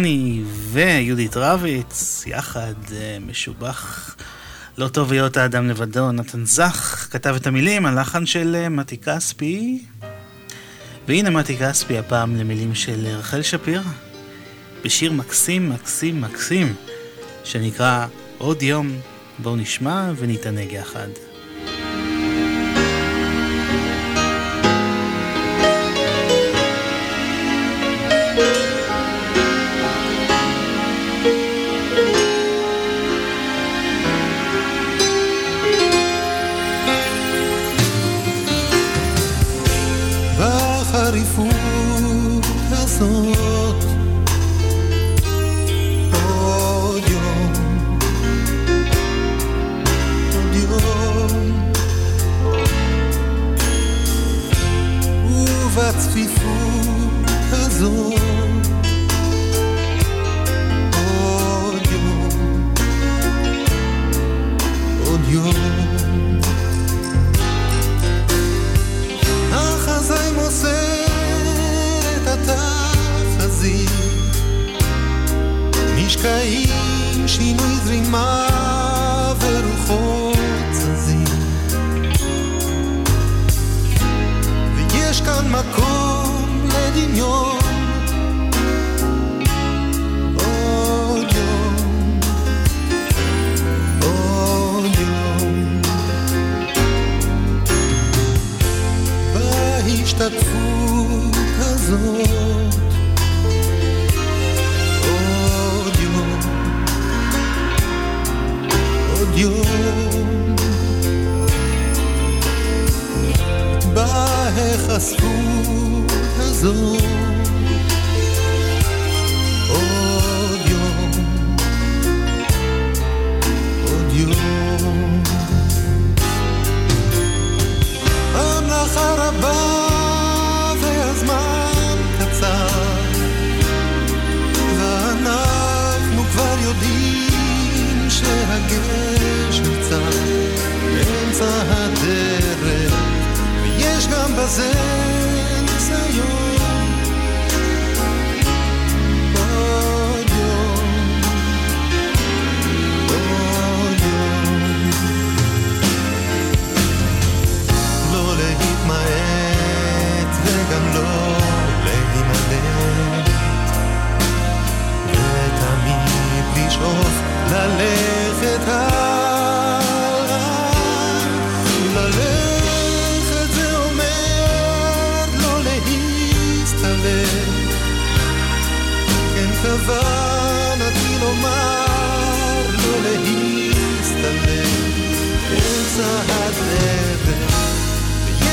נתני ויהודית רביץ, יחד אה, משובח. לא טוב להיות האדם לבדו, נתן זך כתב את המילים, הלחן של אה, מתי כספי. והנה מתי כספי הפעם למילים של רחל שפיר, בשיר מקסים, מקסים, מקסים, שנקרא עוד יום. בואו נשמע ונתענג יחד.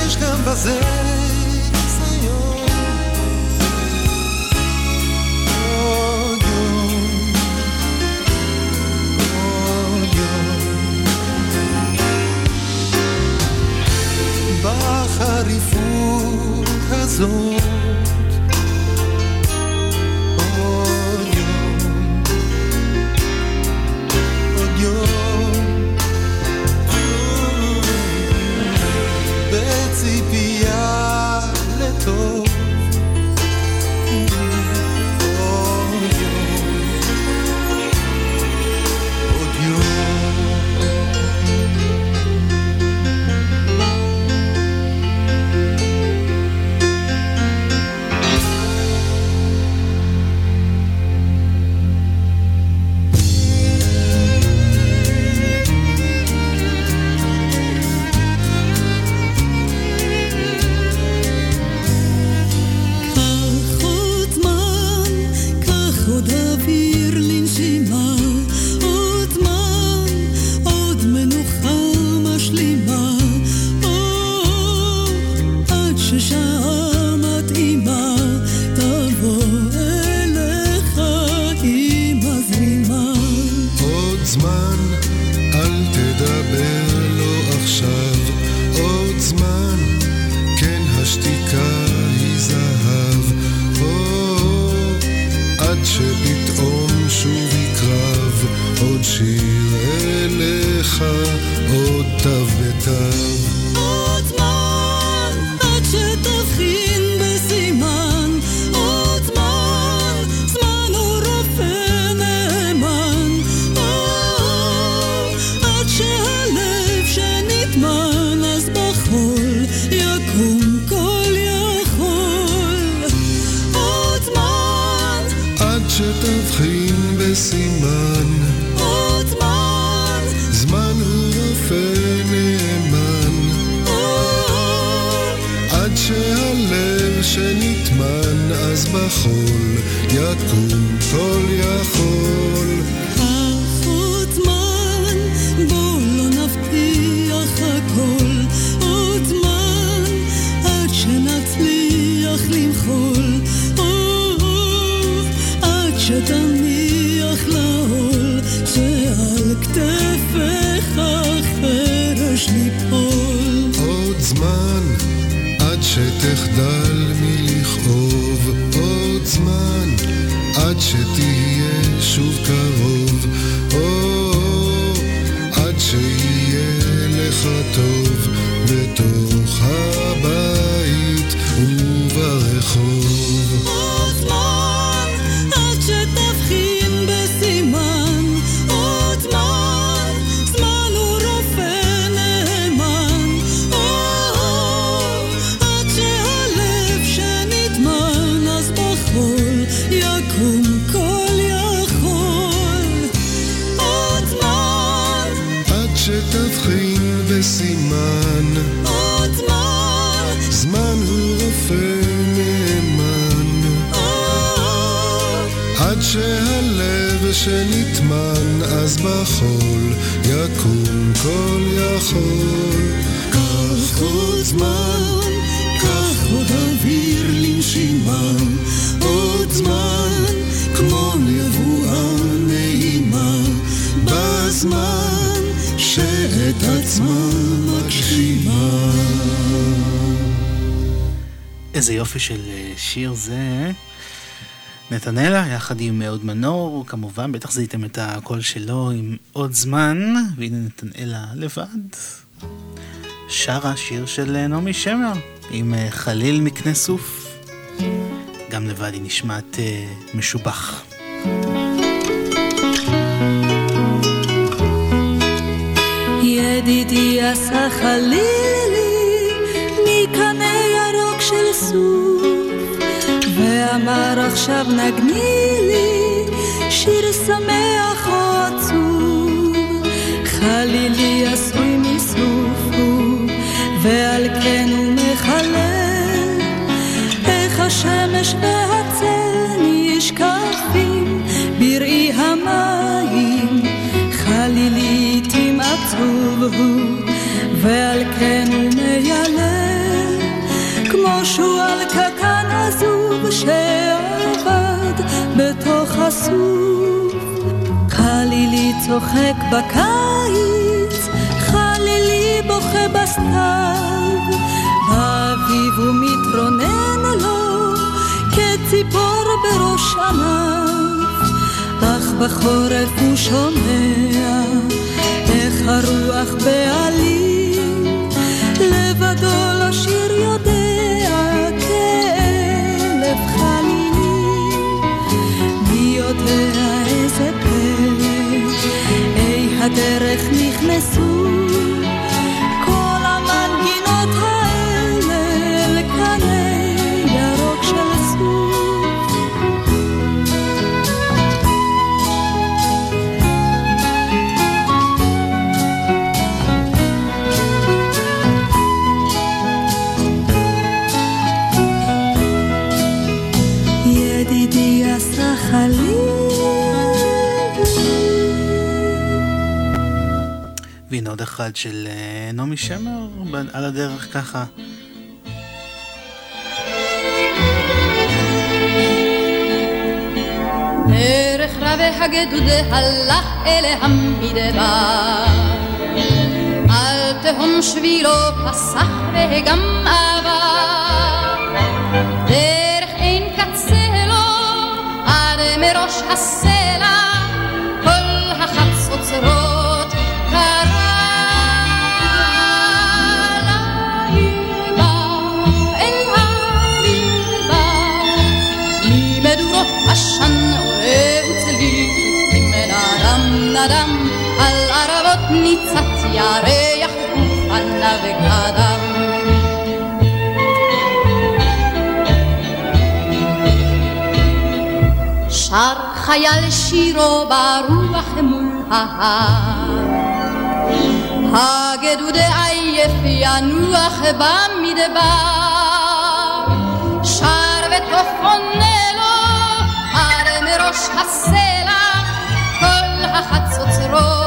שתבחין בסימן עוד זמן, זמן יחד עם אהוד מנור, כמובן, בטח זיהיתם את הקול שלו עם עוד זמן, והנה נתנאלה לבד. שרה שיר של אה, נעמי שמר, עם אה, חליל מקנה סוף. גם לבד היא נשמעת אה, משובח. ידידי עשה חלילי מקנה ירוק של סוף ואמר עכשיו נגני לי שיר שמח או עצוב. חלילי עשוי מסוף ועל כן הוא מחלל איך השמש והצל נשקפים בראי המים חלילי לעתים עצוב הוא, ועל כן הוא מיילל, שעבד בתוך הסוף. חלילי צוחק בקיץ, חלילי בוכה בסתיו, באביב הוא מתרונן לו, כציפור בראש ענף. אך בחורף הוא שומע איך הרוח בעלים אחד של אה, נעמי שמר על הדרך ככה. דרך רבי הגדוד הלך אל המדבר על תהום שבילו פסח וגם עבר דרך אין קצה לו עד מראש הסלע כל החצוצרות ניצת ירח ופנה וקדם שר חייל שירו ברוח מול ההר הגדוד עייף ינוח במדבר שר וטוף עונה לו מראש הסלע כל החצוצרות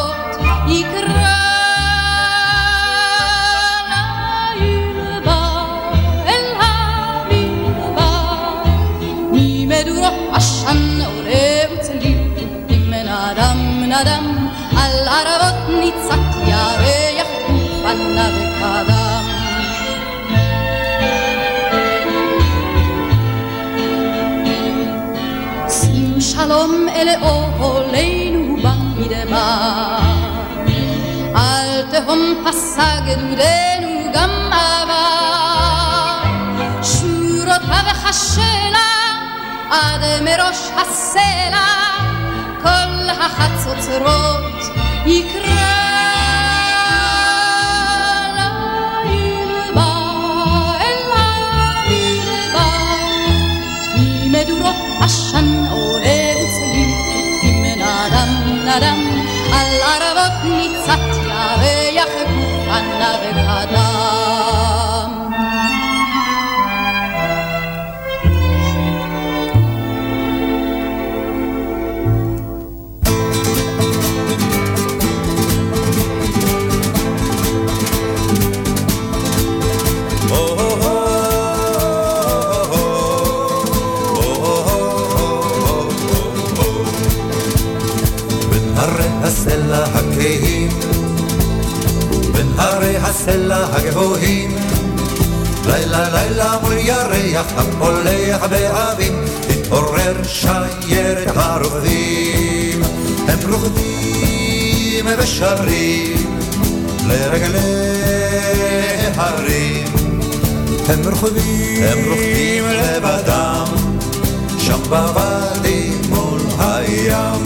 שלום אל אוהלינו במדבר. על פסע גדודנו גם עבר. שורותיו חשלה עד מראש הסלע, כל החצוצרות יקרא הרי הסלע הגבוהים, לילה לילה מול ירח הפולח באבים, התעורר שיירת הרוכבים, הם רוקדים ושרים לרגלי הרים, הם רוכבים, הם רוכבים לבדם, שם בוואדי מול הים.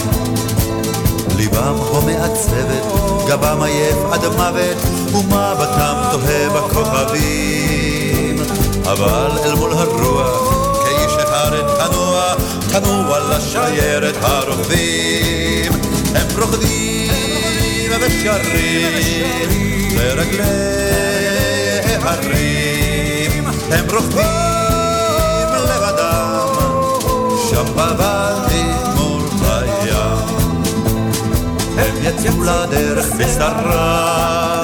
ליבם כה מעצבת, גבם עייף עד מוות, ומבטם תוהה בכוכבים. אבל אל מול הרוח, כאיש אחד כנוע, כנוע לשיירת הרוכבים. הם רוקדים ושרים לרגלי הרים. הם רוכבים לבדם, שם בוואדי מול הים. הם יצאו לדרך בשרה, הם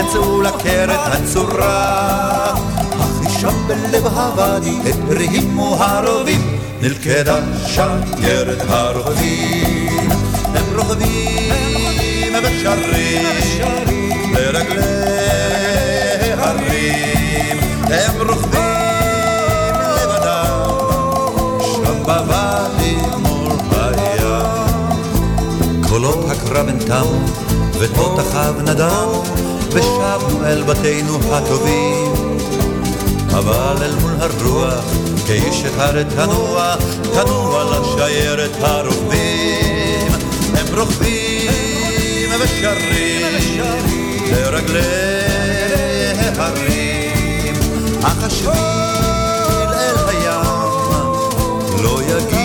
יצאו לקרת הצורה, אך שם בלב הוואדי הרימו הרובים, נלכדה שיירת הרוכבים. הם רוכבים ושרים לרגלי הרים, הם רוכבים לבדם, שם בוואדי מול הים. קולות הקרב הן תמו, ותותחיו נדמו, ושבנו אל בתינו הטובים. אבל אל מול הרוח, אחד תנוע, תנוע לשיירת הרוכבים. הם רוכבים ושרים לרגלי הרים, אך השביל אל הים לא יגיע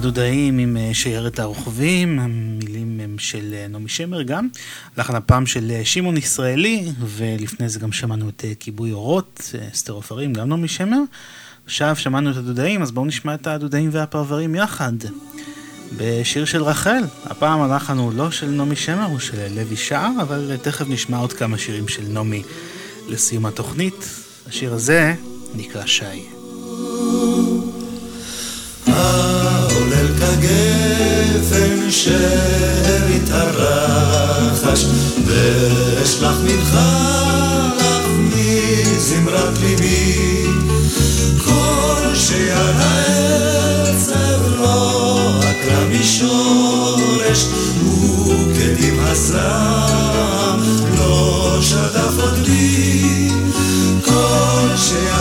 הדודאים עם אה, שיירת הרוכבים, המילים הם של אה, נעמי שמר גם, לחן הפעם של אה, שמעון ישראלי, ולפני זה גם שמענו את כיבוי אורות, אסתר עופרים, גם נעמי שמר. עכשיו שמענו את הדודאים, אז בואו נשמע את הדודאים והפרברים יחד. בשיר של רחל, הפעם הלחן הוא לא של נעמי שמר, הוא של לוי שער, אבל תכף נשמע עוד כמה שירים של נעמי לסיום התוכנית. השיר הזה נקרא שי. העולל כגפן שארית הרחש, ואשלח מנחה לך מזמרת ליבי, כל שיד העצב לא עקרה משורש, וכדים הזעם לא שטף עוד בי, כל שיד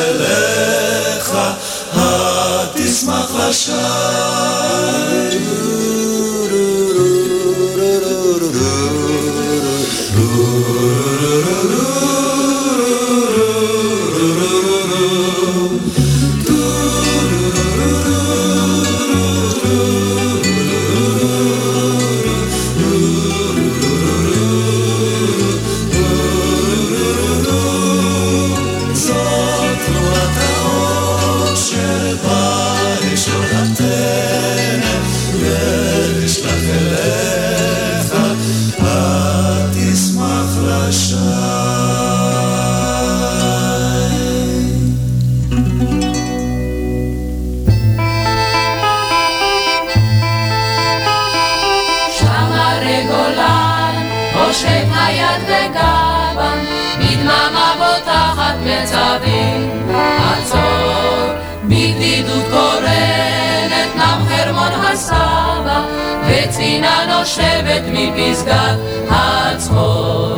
אליך, התשמח לשי. נושבת מפסגת הצחור.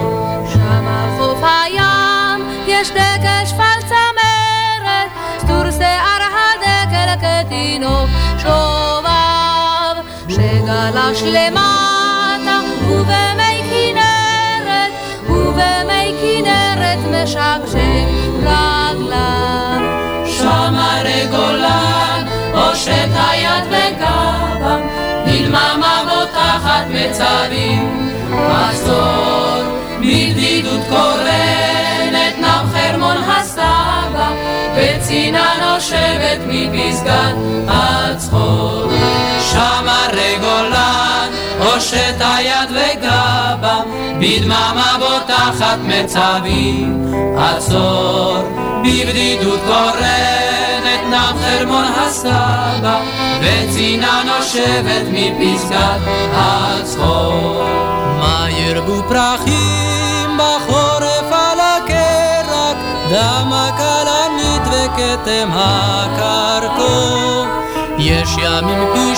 שם חוף הים, יש דקל שפל צמרת, סטור שיער הדקל כתינוק שובב, שגלש למטה, ובמי כנרת, ובמי כנרת משקשק רגליו. שם הרי גולן, הושט היד וגבם, בדממה בוטחת מצבים, מסור, בבדידות קורנת, נם חרמון הסבא, וצינה נושבת מפסגת הצחור. שם הרי גולן, הושט היד וגבם, בדממה בוטחת מצבים, עצור, בבדידות קורנת, נם חרמון הסבא, וצינה נושבת מפסגת הצחור. מה ירבו פרחים בחורף על הקרק, דמה כלנית וכתם הקרקור. יש ימים פי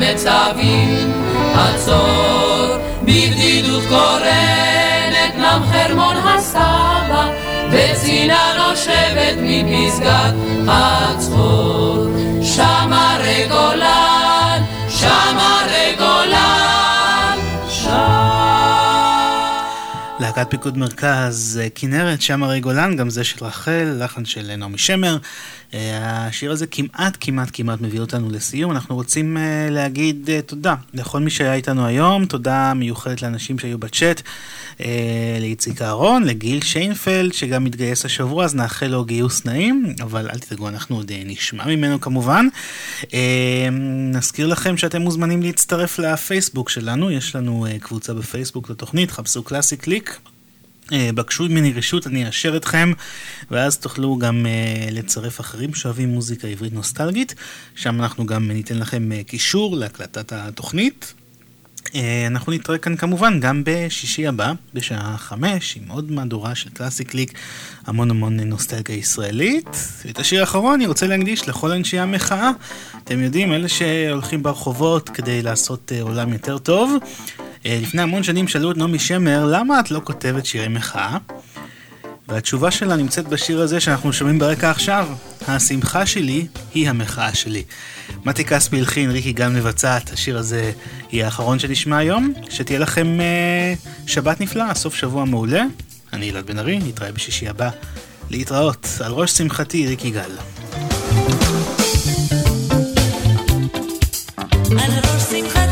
מצבים, עצור, בבדידות קורנת, נם חרמון הסבא, וצינה נושבת מפסגת הצחור. שם הרי להקת פיקוד מרכז, אה, כנרת, שם הרי גולן, גם זה של רחל, לחן של נעמי שמר. אה, השיר הזה כמעט כמעט כמעט מביא אותנו לסיום. אנחנו רוצים אה, להגיד אה, תודה לכל מי שהיה איתנו היום, תודה מיוחדת לאנשים שהיו בצ'אט, אה, לאיציק אהרון, לגיל שיינפלד, שגם מתגייס השבוע, אז נאחל לו גיוס נעים, אבל אל תדאגו, אנחנו עוד אה, נשמע ממנו כמובן. אה, נזכיר לכם שאתם מוזמנים להצטרף לפייסבוק שלנו, יש לנו אה, קבוצה בפייסבוק לתוכנית, חפשו קלאסי קליק. אה, בקשו ממני רשות, אני אאשר אתכם, ואז תוכלו גם uh, לצרף אחרים שאוהבים מוזיקה עברית נוסטלגית. שם אנחנו גם ניתן לכם uh, קישור להקלטת התוכנית. אנחנו נתראה כאן כמובן גם בשישי הבא, בשעה חמש, עם עוד מהדורה של קלאסי קליק, המון המון נוסטלגיה ישראלית. ואת השיר האחרון אני רוצה להקדיש לכל אנשי המחאה. אתם יודעים, אלה שהולכים ברחובות כדי לעשות עולם יותר טוב. Uh, לפני המון שנים שאלו את נעמי שמר, למה את לא כותבת שירי מחאה? והתשובה שלה נמצאת בשיר הזה שאנחנו שומעים ברקע עכשיו. השמחה שלי היא המחאה שלי. מתי כספי הלחין, ריקי גם מבצעת, השיר הזה יהיה האחרון שנשמע היום. שתהיה לכם אה, שבת נפלאה, סוף שבוע מעולה. אני אלעד בן ארי, נתראה בשישי הבא. להתראות, על ראש שמחתי, ריקי גל. על ראש שמחתי